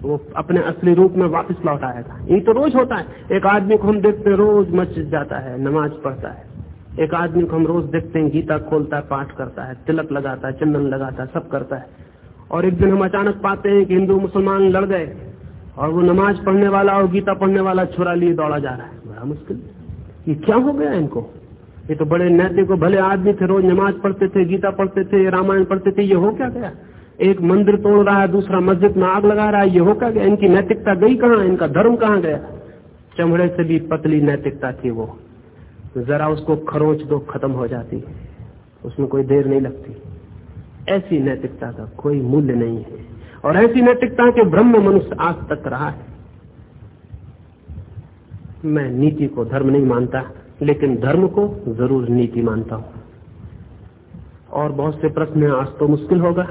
वो अपने असली रूप में वापस लौट आएगा ये तो रोज होता है। एक आदमी को हम देखते हैं, रोज मस्जिद जाता है, नमाज़ पढ़ता है। एक आदमी को हम रोज देखते हैं, गीता खोलता है, पाठ करता है, तिलक लगाता है, चंदन लगाता है, सब करता है। और एक दिन हम अचानक पाते हैं कि हिंदू मुसलमान लड़ गए, और वो नमाज़ पढ़ने वाला और गीता पढ़ने वाला छुरा लिए दौड़ा जा रहा है। मुश्किल ये क्या हो गया इनको? ये तो बड़े नैतिक भले आदमी थे, रोज नमाज़ पढ़ते थे, गीता पढ़ते थे, रामायण पढ़ते थे, ये हो क्या गया? एक मंदिर तोड़ रहा है, दूसरा मस्जिद में आग लगा रहा है, ये हो क्या गया? इनकी नैतिकता गई कहाँ? इनका धर्म कहाँ गया? चमड़े से भी पतली नैतिकता थी वो। जरा उसको खरोच दो, खत्म हो जाती उसमें कोई देर नहीं लगती। ऐसी नैतिकता का कोई मूल्य नहीं है। और ऐसी नैतिकता के ब्रह्म मनुष्य आज तक रहा है। मैं नीति को धर्म नहीं मानता, लेकिन धर्म को ज़रूर नीति मानता हूँ। और बहुत से प्रश्न है, आज तो मुश्किल होगा।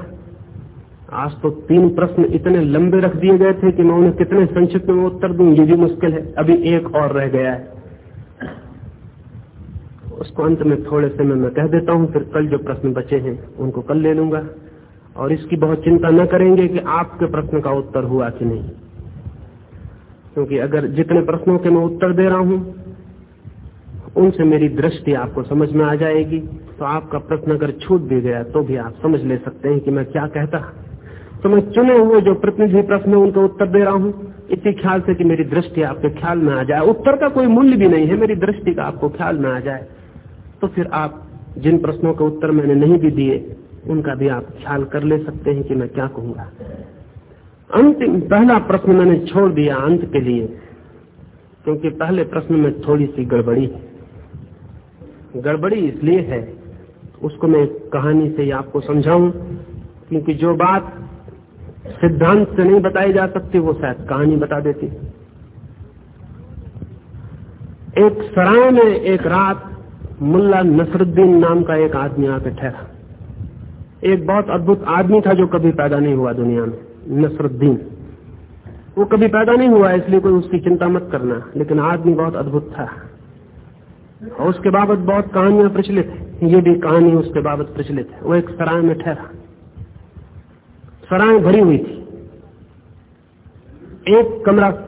आज तो तीन प्रश्न इतने लंबे रख दिए गए थे कि मैं उन्हें कितने संक्षिप्त में उत्तर दूँ, ये भी मुश्किल है। अभी एक और रह गया है। उसको अंत में थोड़े से में, मैं कह देता हूँ, फिर कल जो प्रश्न बचे हैं, उनको कल ले लूँगा। और इसकी बहुत चिंता न करेंगे कि आपके प्रश्न का उत्तर हुआ कि नहीं। क्योंकि अगर जितने प्रश्नों के मैं उत्तर दे रहा हूँ, उनसे मेरी दृष्टि आपको समझ में आ जाएगी। तो आपका प्रश्न अगर छूट भी गया तो भी आप समझ ले सकते हैं कि मैं क्या कहता। तो मैं चुने हुए जो प्रतिनिधि प्रश्न है, उनका उत्तर दे रहा हूँ। इसी ख्याल से कि मेरी दृष्टि आपके ख्याल में आ जाए। उत्तर का कोई मूल्य भी नहीं है, मेरी दृष्टि का आपको ख्याल में आ जाए। तो फिर आप जिन प्रश्नों के उत्तर मैंने नहीं भी दिए, उनका भी आप ख्याल कर ले सकते हैं कि मैं क्या कहूँगा। अंतिम पहला प्रश्न मैंने छोड़ दिया अंत के लिए, क्योंकि पहले प्रश्न में थोड़ी सी गड़बड़ी गड़बड़ी इसलिए है, उसको मैं कहानी से आपको समझाऊं, क्योंकि जो बात सिद्धांत से नहीं बताई जा सकती, वो शायद कहानी बता देती। एक सराय में एक रात मुल्ला नसरुद्दीन नाम का एक आदमी आके ठहरा। एक बहुत अद्भुत आदमी था जो कभी पैदा नहीं हुआ दुनिया में। नसरुद्दीन। वो कभी पैदा नहीं हुआ, इसलिए कोई उसकी चिंता मत करना। लेकिन आदमी बहुत अद्भुत था। और उसके बाबत बहुत कहानियाँ प्रचलित है। ये भी कहानी उसके बाबत प्रचलित है। वो एक सराय में ठहरा। सराय भरी हुई थी। एक कमरा,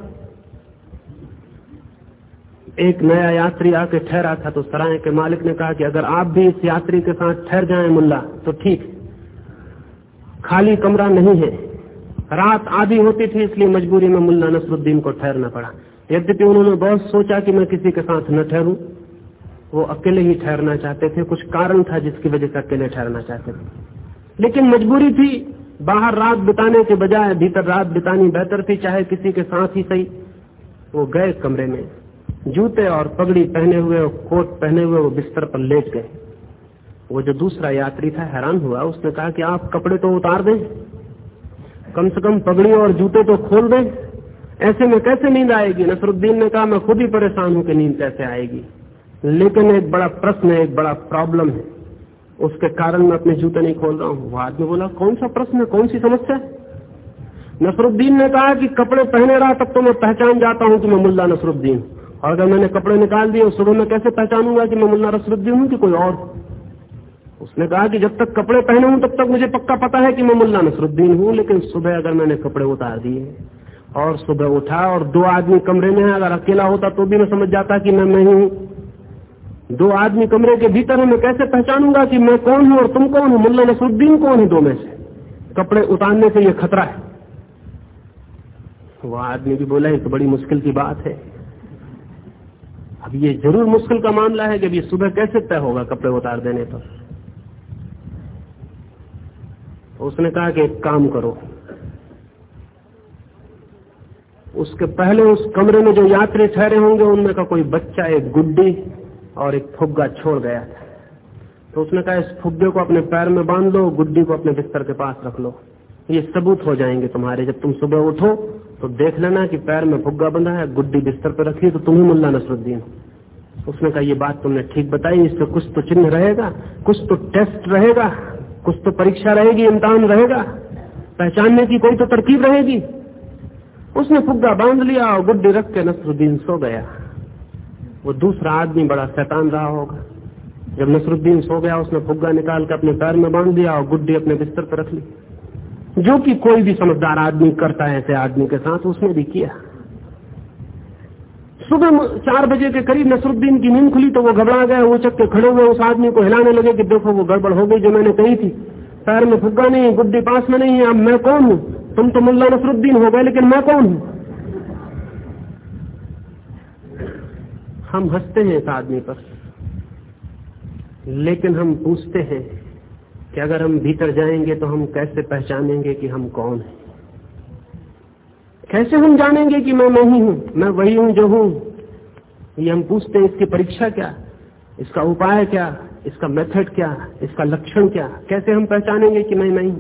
एक नया यात्री आके ठहरा था तो सराय के मालिक ने कहा कि अगर आप भी इस यात्री के साथ ठहर जाएँ मुल्ला तो ठीक। खाली कमरा नहीं है। रात आधी होती थी, इसलिए मजबूरी में मुल्ला नसरुद्दीन को ठहरना पड़ा। यद्यपि उन्होंने बहुत सोचा कि मैं किसी के साथ न ठहरूं, वो अकेले ही ठहरना चाहते थे। कुछ कारण था जिसकी वजह से अकेले ठहरना चाहते थे। लेकिन मजबूरी थी, बाहर रात बिताने के बजाय भीतर रात बितानी बेहतर थी, चाहे किसी के साथ ही सही। वो गए कमरे में, जूते और पगड़ी पहने हुए और कोट पहने हुए वो बिस्तर पर लेट गए। वो जो दूसरा यात्री था, हैरान हुआ। उसने कहा कि आप कपड़े तो उतार दें। कम से कम पगड़ी और जूते तो खोल दें। ऐसे में कैसे नींद आएगी? नसरुद्दीन ने कहा, मैं खुद ही परेशान हूँ कि नींद कैसे आएगी। लेकिन एक बड़ा प्रश्न है एक बड़ा प्रॉब्लम है। उसके कारण मैं अपने जूते नहीं खोल रहा हूँ। वो आदमी बोला, कौन सा प्रश्न है? कौन सी समस्या नसरुद्दीन ने कहा कि कपड़े पहने रहा तब तो मैं पहचान जाता हूँ कि मैं मुल्ला नसरुद्दीन और अगर मैंने कपड़े निकाल दिए सुबह में कैसे पहचानूँगा कि मैं मुल्ला नसरुद्दीन हूँ कि कोई और? उसने कहा कि जब तक कपड़े पहने हूँ, तब तक मुझे पक्का पता है कि मैं मुल्ला नसरुद्दीन हूँ, लेकिन सुबह अगर मैंने कपड़े उतार दिए और सुबह उठा और दो आदमी कमरे में है, अगर अकेला होता तो भी मैं समझ जाता कि मैं नहीं हूँ। दो आदमी कमरे के भीतर है, मैं कैसे पहचानूँगा कि मैं कौन हूँ और तुम कौन हो? मुल्ला नसरुद्दीन कौन है दो में से? कपड़े उतारने से यह खतरा है। वो आदमी भी बोला है तो बड़ी मुश्किल की बात है। अब ये ज़रूर मुश्किल का मामला है कि ये सुबह कैसे तय होगा कपड़े उतार देने पर? उसने कहा कि एक काम करो। उसके पहले उस कमरे में जो यात्री ठहरे होंगे, उनमें का कोई बच्चा, एक गुड्डी और एक फुग्गा छोड़ गया था। तो उसने कहा, इस फुग्गे को अपने पैर में बाँध लो, गुड्डी को अपने बिस्तर के पास रख लो। ये सबूत हो जाएँगे तुम्हारे। जब तुम सुबह उठो तो देख लेना कि पैर में फुग्गा बंधा है, गुड्डी बिस्तर पर रखी तो तुम ही मुल्ला नसरुद्दीन। उसने कहा, ये बात तुमने ठीक बताई, इससे कुछ तो चिन्ह रहेगा, कुछ तो टेस्ट रहेगा। कुछ तो परीक्षा रहेगी इम्तान रहेगा। पहचानने की कोई तो तरकीब रहेगी। उसने फुग्गा बाँध लिया और गुड्डी रख के नसरुद्दीन सो गया। वो दूसरा आदमी बड़ा शैतान रहा होगा। जब नसरुद्दीन सो गया, उसने फुग्गा निकाल के अपने पैर में बाँध दिया और गुड्डी अपने बिस्तर पर रख ली। जो कि कोई भी समझदार आदमी करता है, ऐसे आदमी के साथ उसने भी किया। सुबह चार बजे के करीब नसरुद्दीन की नींद खुली तो वो घबरा गए वो चक्के खड़े हुए, उस आदमी को हिलाने लगे कि देखो वो गड़बड़ हो गई जो मैंने कही थी। पैर में फुग्गा नहीं, गुड्डी पास में नहीं है अब मैं कौन हूँ? तुम तो मुल्ला नसरुद्दीन हो गए, लेकिन मैं कौन हूँ? हम हँसते हैं इस आदमी पर, लेकिन हम पूछते हैं कि अगर हम भीतर जाएँगे तो हम कैसे पहचानेंगे कि हम कौन हैं? कैसे हम जानेंगे कि मैं नहीं हूँ? मैं वही हूँ जो हूँ। ये हम पूछते हैं, इसकी परीक्षा क्या? इसका उपाय क्या? इसका मेथड क्या? इसका लक्षण क्या? कैसे हम पहचानेंगे कि मैं नहीं?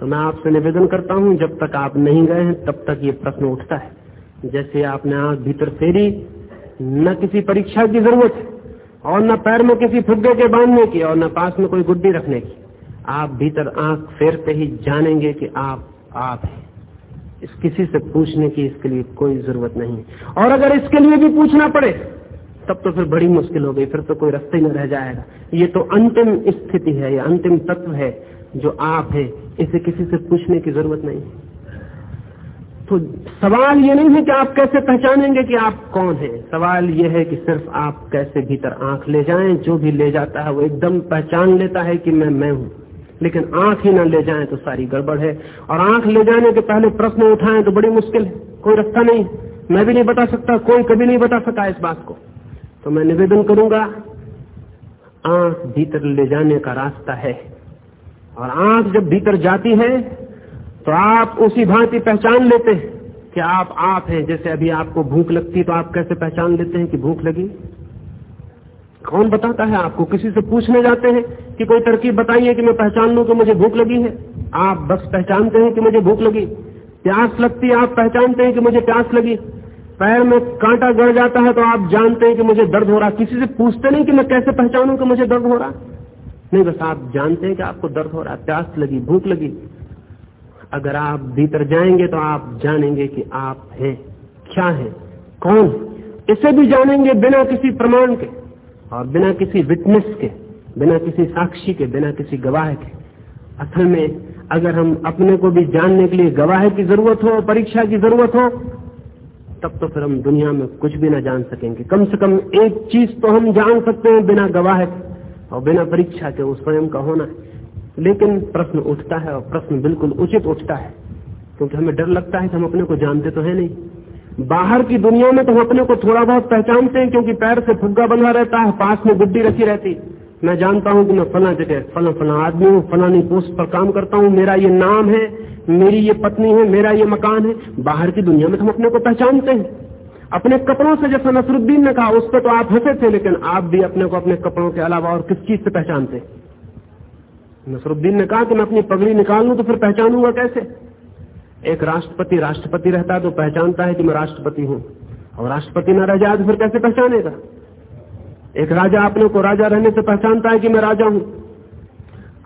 तो मैं आपसे निवेदन करता हूँ, जब तक आप नहीं गए हैं, तब तक ये प्रश्न उठता है। जैसे आपने आँख भीतर फेरी, न किसी परीक्षा की ज़रूरत है और न पैर में किसी फुग्गे के बांधने की, और न पास में कोई गुड्डी रखने की। आप भीतर आँख फेरते ही जानेंगे कि आप आप हैं। इस किसी से पूछने की इसके लिए कोई ज़रूरत नहीं। और अगर इसके लिए भी पूछना पड़े, तब तो फिर बड़ी मुश्किल हो गई, फिर तो कोई रास्ते ही न रह जाएगा। ये तो अंतिम स्थिति है, या अंतिम तत्व है जो आप है, इसे किसी से पूछने की ज़रूरत नहीं। तो सवाल ये नहीं है कि आप कैसे पहचानेंगे कि आप कौन हैं। सवाल ये है कि सिर्फ़ आप कैसे भीतर आँख ले जाएँ, जो भी ले जाता है वो एकदम पहचान लेता है कि मैं मैं हूँ। लेकिन आँख ही ना ले जाएँ तो सारी गड़बड़ है। और आँख ले जाने के पहले प्रश्न उठाएँ तो बड़ी मुश्किल है। कोई रास्ता नहीं। मैं भी नहीं बता सकता, कोई कभी नहीं बता सका इस बात को। तो मैं निवेदन करूँगा, आँख भीतर ले जाने का रास्ता है। और आँख जब भीतर जाती है तो आप उसी भांति पहचान लेते हैं कि आप आप हैं। जैसे अभी आपको भूख लगती तो आप कैसे पहचान लेते हैं कि भूख लगी? कौन बताता है आपको? किसी से पूछने जाते हैं कि कोई तरकीब बताइए कि मैं पहचान लू कि मुझे भूख लगी है? आप बस पहचानते हैं कि मुझे भूख लगी। प्यास लगती है, आप पहचानते हैं कि मुझे प्यास लगी। पैर में कांटा गड़ जाता है तो आप जानते हैं कि मुझे दर्द हो रहा किसी से पूछते नहीं कि मैं कैसे पहचानूं कि मुझे दर्द हो रहा नहीं, बस आप जानते हैं कि आपको दर्द हो रहा प्यास लगी, भूख लगी। अगर आप भीतर जाएँगे तो आप जानेंगे कि आप हैं, क्या है, कौन इसे भी जानेंगे बिना किसी प्रमाण के। और बिना किसी विटनेस के, बिना किसी साक्षी के, बिना किसी गवाह के। असल में, अगर हम अपने को भी जानने के लिए गवाह की ज़रूरत हो, परीक्षा की ज़रूरत हो, तब तो फिर हम दुनिया में कुछ भी ना जान सकेंगे। कम से कम एक चीज़ तो हम जान सकते हैं बिना गवाह और बिना परीक्षा के उस स्वयं का होना है। लेकिन प्रश्न उठता है और प्रश्न बिल्कुल उचित उठता है, क्योंकि हमें डर लगता है कि हम अपने को जानते तो है नहीं। बाहर की दुनिया में तो हम अपने को थोड़ा बहुत पहचानते हैं, क्योंकि पैर से फुग्गा बंधा रहता है, पास में गुड्डी रखी रहती। मैं जानता हूँ कि मैं फला जगह, फला फला आदमी हूँ, फलानी पोस्ट पर काम करता हूँ, मेरा ये नाम है, मेरी ये पत्नी है, मेरा ये मकान है। बाहर की दुनिया में तो हम अपने को पहचानते हैं। अपने कपड़ों से, जैसा नसरुद्दीन ने कहा, उस पर तो आप हंसे थे, लेकिन आप भी अपने को अपने कपड़ों के अलावा और किस चीज़ से पहचानते? नसरुद्दीन ने कहा कि मैं अपनी पगड़ी निकाल लू तो फिर पहचानूँगा कैसे? एक राष्ट्रपति राष्ट्रपति रहता है तो पहचानता है कि मैं राष्ट्रपति हूँ। और राष्ट्रपति न रह जाए तो फिर कैसे पहचानेगा? एक राजा अपने को राजा रहने से पहचानता है कि मैं राजा हूँ।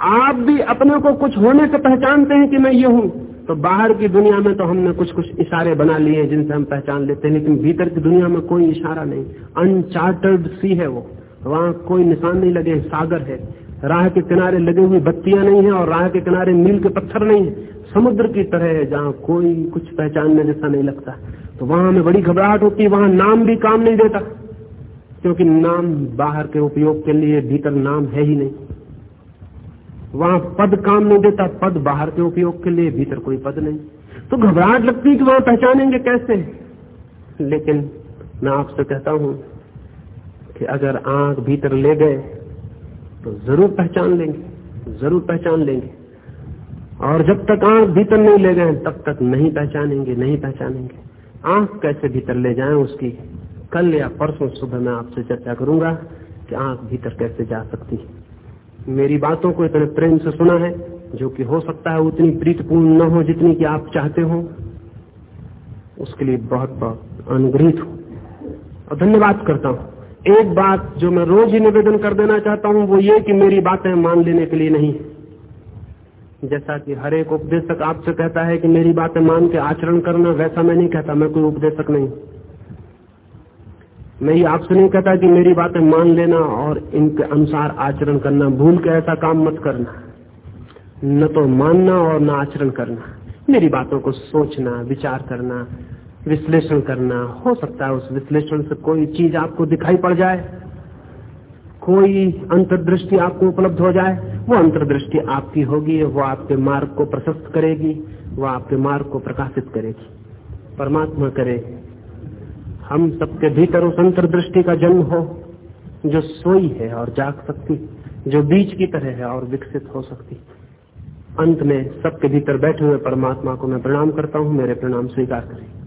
आप भी अपने को कुछ होने से पहचानते हैं कि मैं ये हूँ। तो बाहर की दुनिया में तो हमने कुछ कुछ इशारे बना लिए हैं जिनसे हम पहचान लेते हैं, लेकिन भीतर की दुनिया में कोई इशारा नहीं। अनचार्टर्ड सी है वो। वहाँ कोई निशान नहीं लगे, सागर है। राह के किनारे लगे हुई बत्तियाँ नहीं है और राह के किनारे मील के पत्थर नहीं है। समुद्र की तरह है, जहाँ कोई कुछ पहचानने जैसा नहीं लगता। तो वहाँ हमें बड़ी घबराहट होती है, वहाँ नाम भी काम नहीं देता। क्योंकि नाम बाहर के उपयोग के लिए भीतर नाम है ही नहीं। वहाँ पद काम नहीं देता, पद बाहर के उपयोग के लिए भीतर कोई पद नहीं। तो घबराहट लगती है कि वहाँ पहचानेंगे कैसे? लेकिन मैं आपसे कहता हूँ कि अगर आँख भीतर ले गए तो ज़रूर पहचान लेंगे, ज़रूर पहचान लेंगे। और जब तक आँख भीतर नहीं ले गए, तब तक नहीं पहचानेंगे नहीं पहचानेंगे। आँख कैसे भीतर ले जाएँ उसकी? कल या परसों सुबह मैं आपसे चर्चा करूँगा कि आँख भीतर कैसे जा सकती है। मेरी बातों को इतने प्रेम से सुना है, जो कि हो सकता है उतनी प्रीतपूर्ण न हो जितनी कि आप चाहते हो। उसके लिए बहुत बहुत अनुग्रहित हूँ। और धन्यवाद करता हूँ। एक बात जो मैं रोज ही निवेदन कर देना चाहता हूँ, वो ये कि मेरी बातें मान लेने के लिए नहीं। जैसा कि हर एक उपदेशक आपसे कहता है कि मेरी बातें मान के आचरण करना, वैसा मैं नहीं कहता, मैं कोई उपदेशक नहीं। मैं ये आपसे नहीं कहता कि मेरी बातें मान लेना और इनके अनुसार आचरण करना। भूल के ऐसा काम मत करना। न तो मानना और न आचरण करना। मेरी बातों को सोचना, विचार करना विश्लेषण करना, हो सकता है उस विश्लेषण से कोई चीज़ आपको दिखाई पड़ जाए, कोई अंतर्दृष्टि आपको उपलब्ध हो जाए, वो अंतर्दृष्टि आपकी होगी, वो आपके मार्ग को प्रशस्त करेगी, वो आपके मार्ग को प्रकाशित करेगी। परमात्मा करे, हम सबके भीतर उस अंतर्दृष्टि का जन्म हो, जो सोई है और जाग सकती, जो बीज की तरह है और विकसित हो सकती। अंत में सबके भीतर बैठे हुए परमात्मा को मैं प्रणाम करता हूँ, मेरे प्रणाम स्वीकार करें।